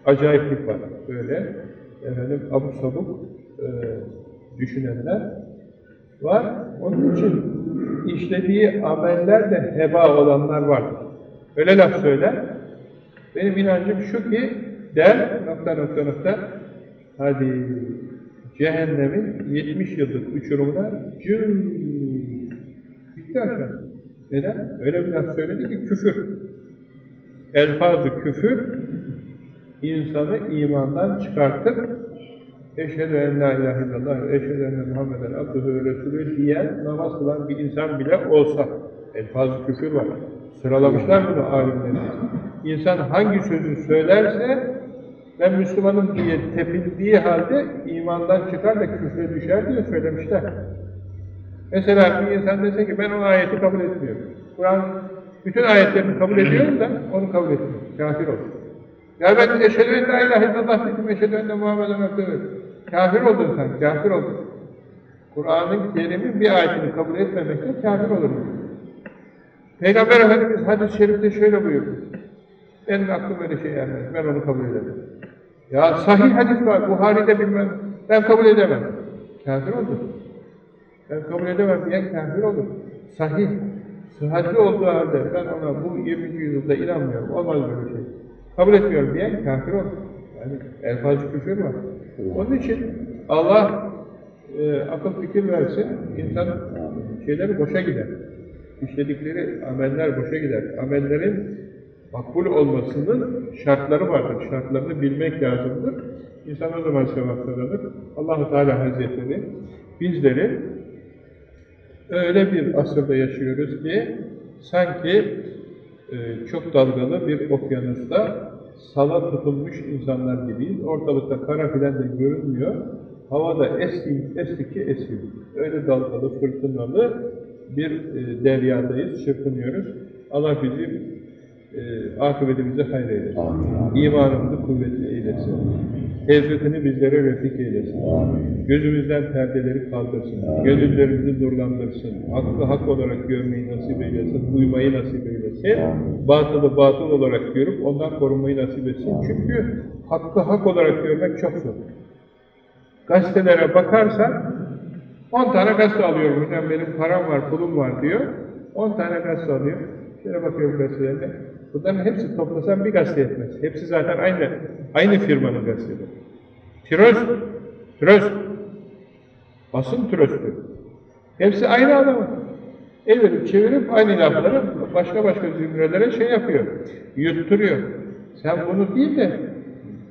S1: acayiplik var. Böyle efendim abuk sabuk e, düşünenler var. Onun için işlediği ameller de heba olanlar vardır. Öyle laf söyler. Benim inancım şu ki der nokta nokta nokta hadi cehennemin 70 yıllık uçurumuna cüm bitti aşağı. Neden? Öyle bir laf söyledi ki küfür. Elfazı küfür insanı imandan çıkartır. Eşhedü en la ilahe illallah ve eşhedü enne Muhammeden abdühü ve resulü diyen namaz kılan bir insan bile olsa elfazı küfür var. Sıralamışlar bunu alimlerimiz. İnsan hangi sözü söylerse ben Müslümanım diye tepindiği halde imandan çıkar da küfre düşer diye söylemişler. Mesela bir insan dese ki ben o ayeti kabul etmiyorum. Kur'an bütün ayetlerini kabul ediyorum da onu kabul etmiyorum. Kafir olur. Ya ben eşhedü en la ilahe illallah dedim, eşhedü enne Muhammeden abdühü. Kafir oldun sen, kafir oldun. Kur'an'ın Kerim'in bir ayetini kabul etmemekle kafir olur. Peygamber Efendimiz hadis-i şerifte şöyle buyurdu. Benim aklım öyle şey ermez, ben onu kabul ederim. Ya sahih hadis var, Buhari'de bilmem, ben kabul edemem. Kafir olur. Ben kabul edemem diyen kafir olur. Sahih, sıhhatli olduğu halde ben ona bu 20. yüzyılda inanmıyorum, olmaz böyle şey. Kabul etmiyorum diyen kafir olur. Yani elfaz küfür var. Onun için Allah e, akıl fikir versin, insan şeyleri boşa gider. İşledikleri ameller boşa gider. Amellerin makbul olmasının şartları vardır. Şartlarını bilmek lazımdır. İnsan o zaman sevap kazanır. allah Teala Hazretleri bizleri öyle bir asırda yaşıyoruz ki sanki çok dalgalı bir okyanusta sala tutulmuş insanlar gibiyiz. Ortalıkta kara filan da görünmüyor. Havada esti, esti ki esiyor. Öyle dalgalı, fırtınalı bir e, deryadayız, çırpınıyoruz. Allah bizi e, akıbetimizi hayır eylesin. İmanımızı kuvvetli eylesin. Tevfikini bizlere refik eylesin. Gözümüzden perdeleri kaldırsın. Gönüllerimizi nurlandırsın. Hakkı hak olarak görmeyi nasip eylesin. Duymayı nasip eylesin. Batılı batıl olarak görüp ondan korunmayı nasip etsin. Çünkü hakkı hak olarak görmek çok zor. Gazetelere bakarsan 10 tane gazete alıyorum hocam benim param var, pulum var diyor. 10 tane gazete alıyor. Şöyle bakıyorum gazetelerine. Bunların hepsi toplasan bir gazete etmez. Hepsi zaten aynı aynı firmanın gazeteleri. Tiroz, tiroz. Basın tirozdu. Hepsi aynı adamı. Evirip çevirip aynı lafları başka başka zümrelere şey yapıyor. Yutturuyor. Sen bunu değil de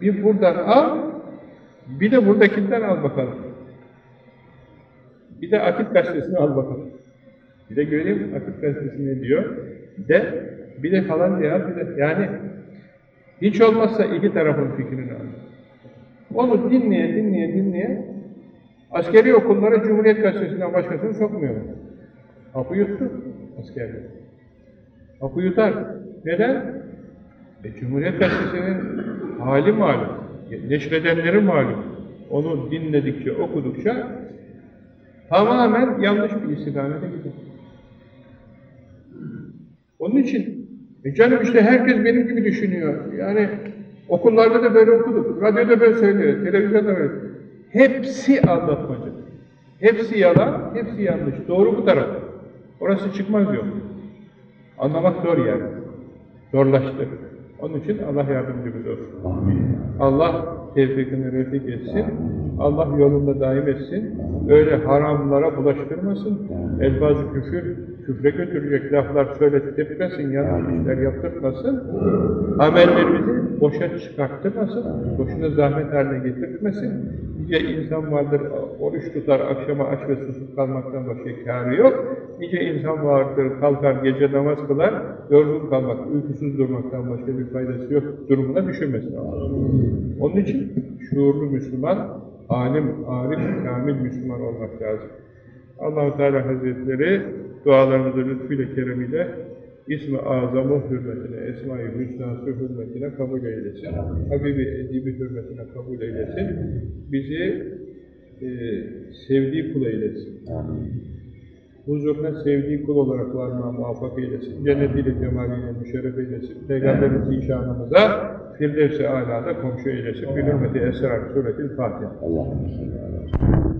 S1: bir buradan al, bir de buradakinden al bakalım. Bir de Akit Gazetesi'ni al bakalım. Bir de göreyim Akit Gazetesi ne diyor. De bir de falan diye al. Bir de, yani hiç olmazsa iki tarafın fikrini al. Onu dinleye dinleye dinleye askeri okullara Cumhuriyet Gazetesi'nden başkasını sokmuyor. Hapı yuttu askerler. Hapı yutar. Neden? E, Cumhuriyet Gazetesi'nin hali malum. Neşredenleri malum. Onu dinledikçe, okudukça tamamen yanlış bir istikamete gidiyor. Onun için e canım işte herkes benim gibi düşünüyor. Yani okullarda da böyle okuduk, radyoda böyle söylüyor, televizyonda böyle. Hepsi aldatmaca. Hepsi yalan, hepsi yanlış. Doğru bu taraf. Orası çıkmaz yok. Anlamak zor yani. Zorlaştı. Onun için Allah yardımcımız olsun.
S2: Amin.
S1: Allah tevfikini refik etsin. Allah yolunda daim etsin. Öyle haramlara bulaştırmasın. Elbazı küfür, küfre götürecek laflar söylettirmesin, yanlış işler yaptırmasın. Amellerimizi boşa çıkarttırmasın. Boşuna zahmet haline getirtmesin. Nice insan vardır, oruç tutar, akşama aç ve susuz kalmaktan başka kârı yok. Nice insan vardır, kalkar, gece namaz kılar, yorgun kalmak, uykusuz durmaktan başka bir faydası yok durumuna düşürmesin. Onun için şuurlu Müslüman, alim, arif, kamil Müslüman olmak lazım. Allah Teala Hazretleri dualarımızı lütfuyla, keremiyle İsmi azamı hürmetine, esma-i hüsnası hürmetine kabul eylesin. Habibi edibi hürmetine kabul eylesin. Bizi e, sevdiği kul eylesin. Huzuruna sevdiği kul olarak varmaya muvaffak eylesin. Cennetiyle cemaliyle müşerref eylesin. Peygamberin zişanımıza Firdevs-i Ala'da komşu eylesin. Bir hürmeti esrar suretil Fatiha.
S2: Allah'ım.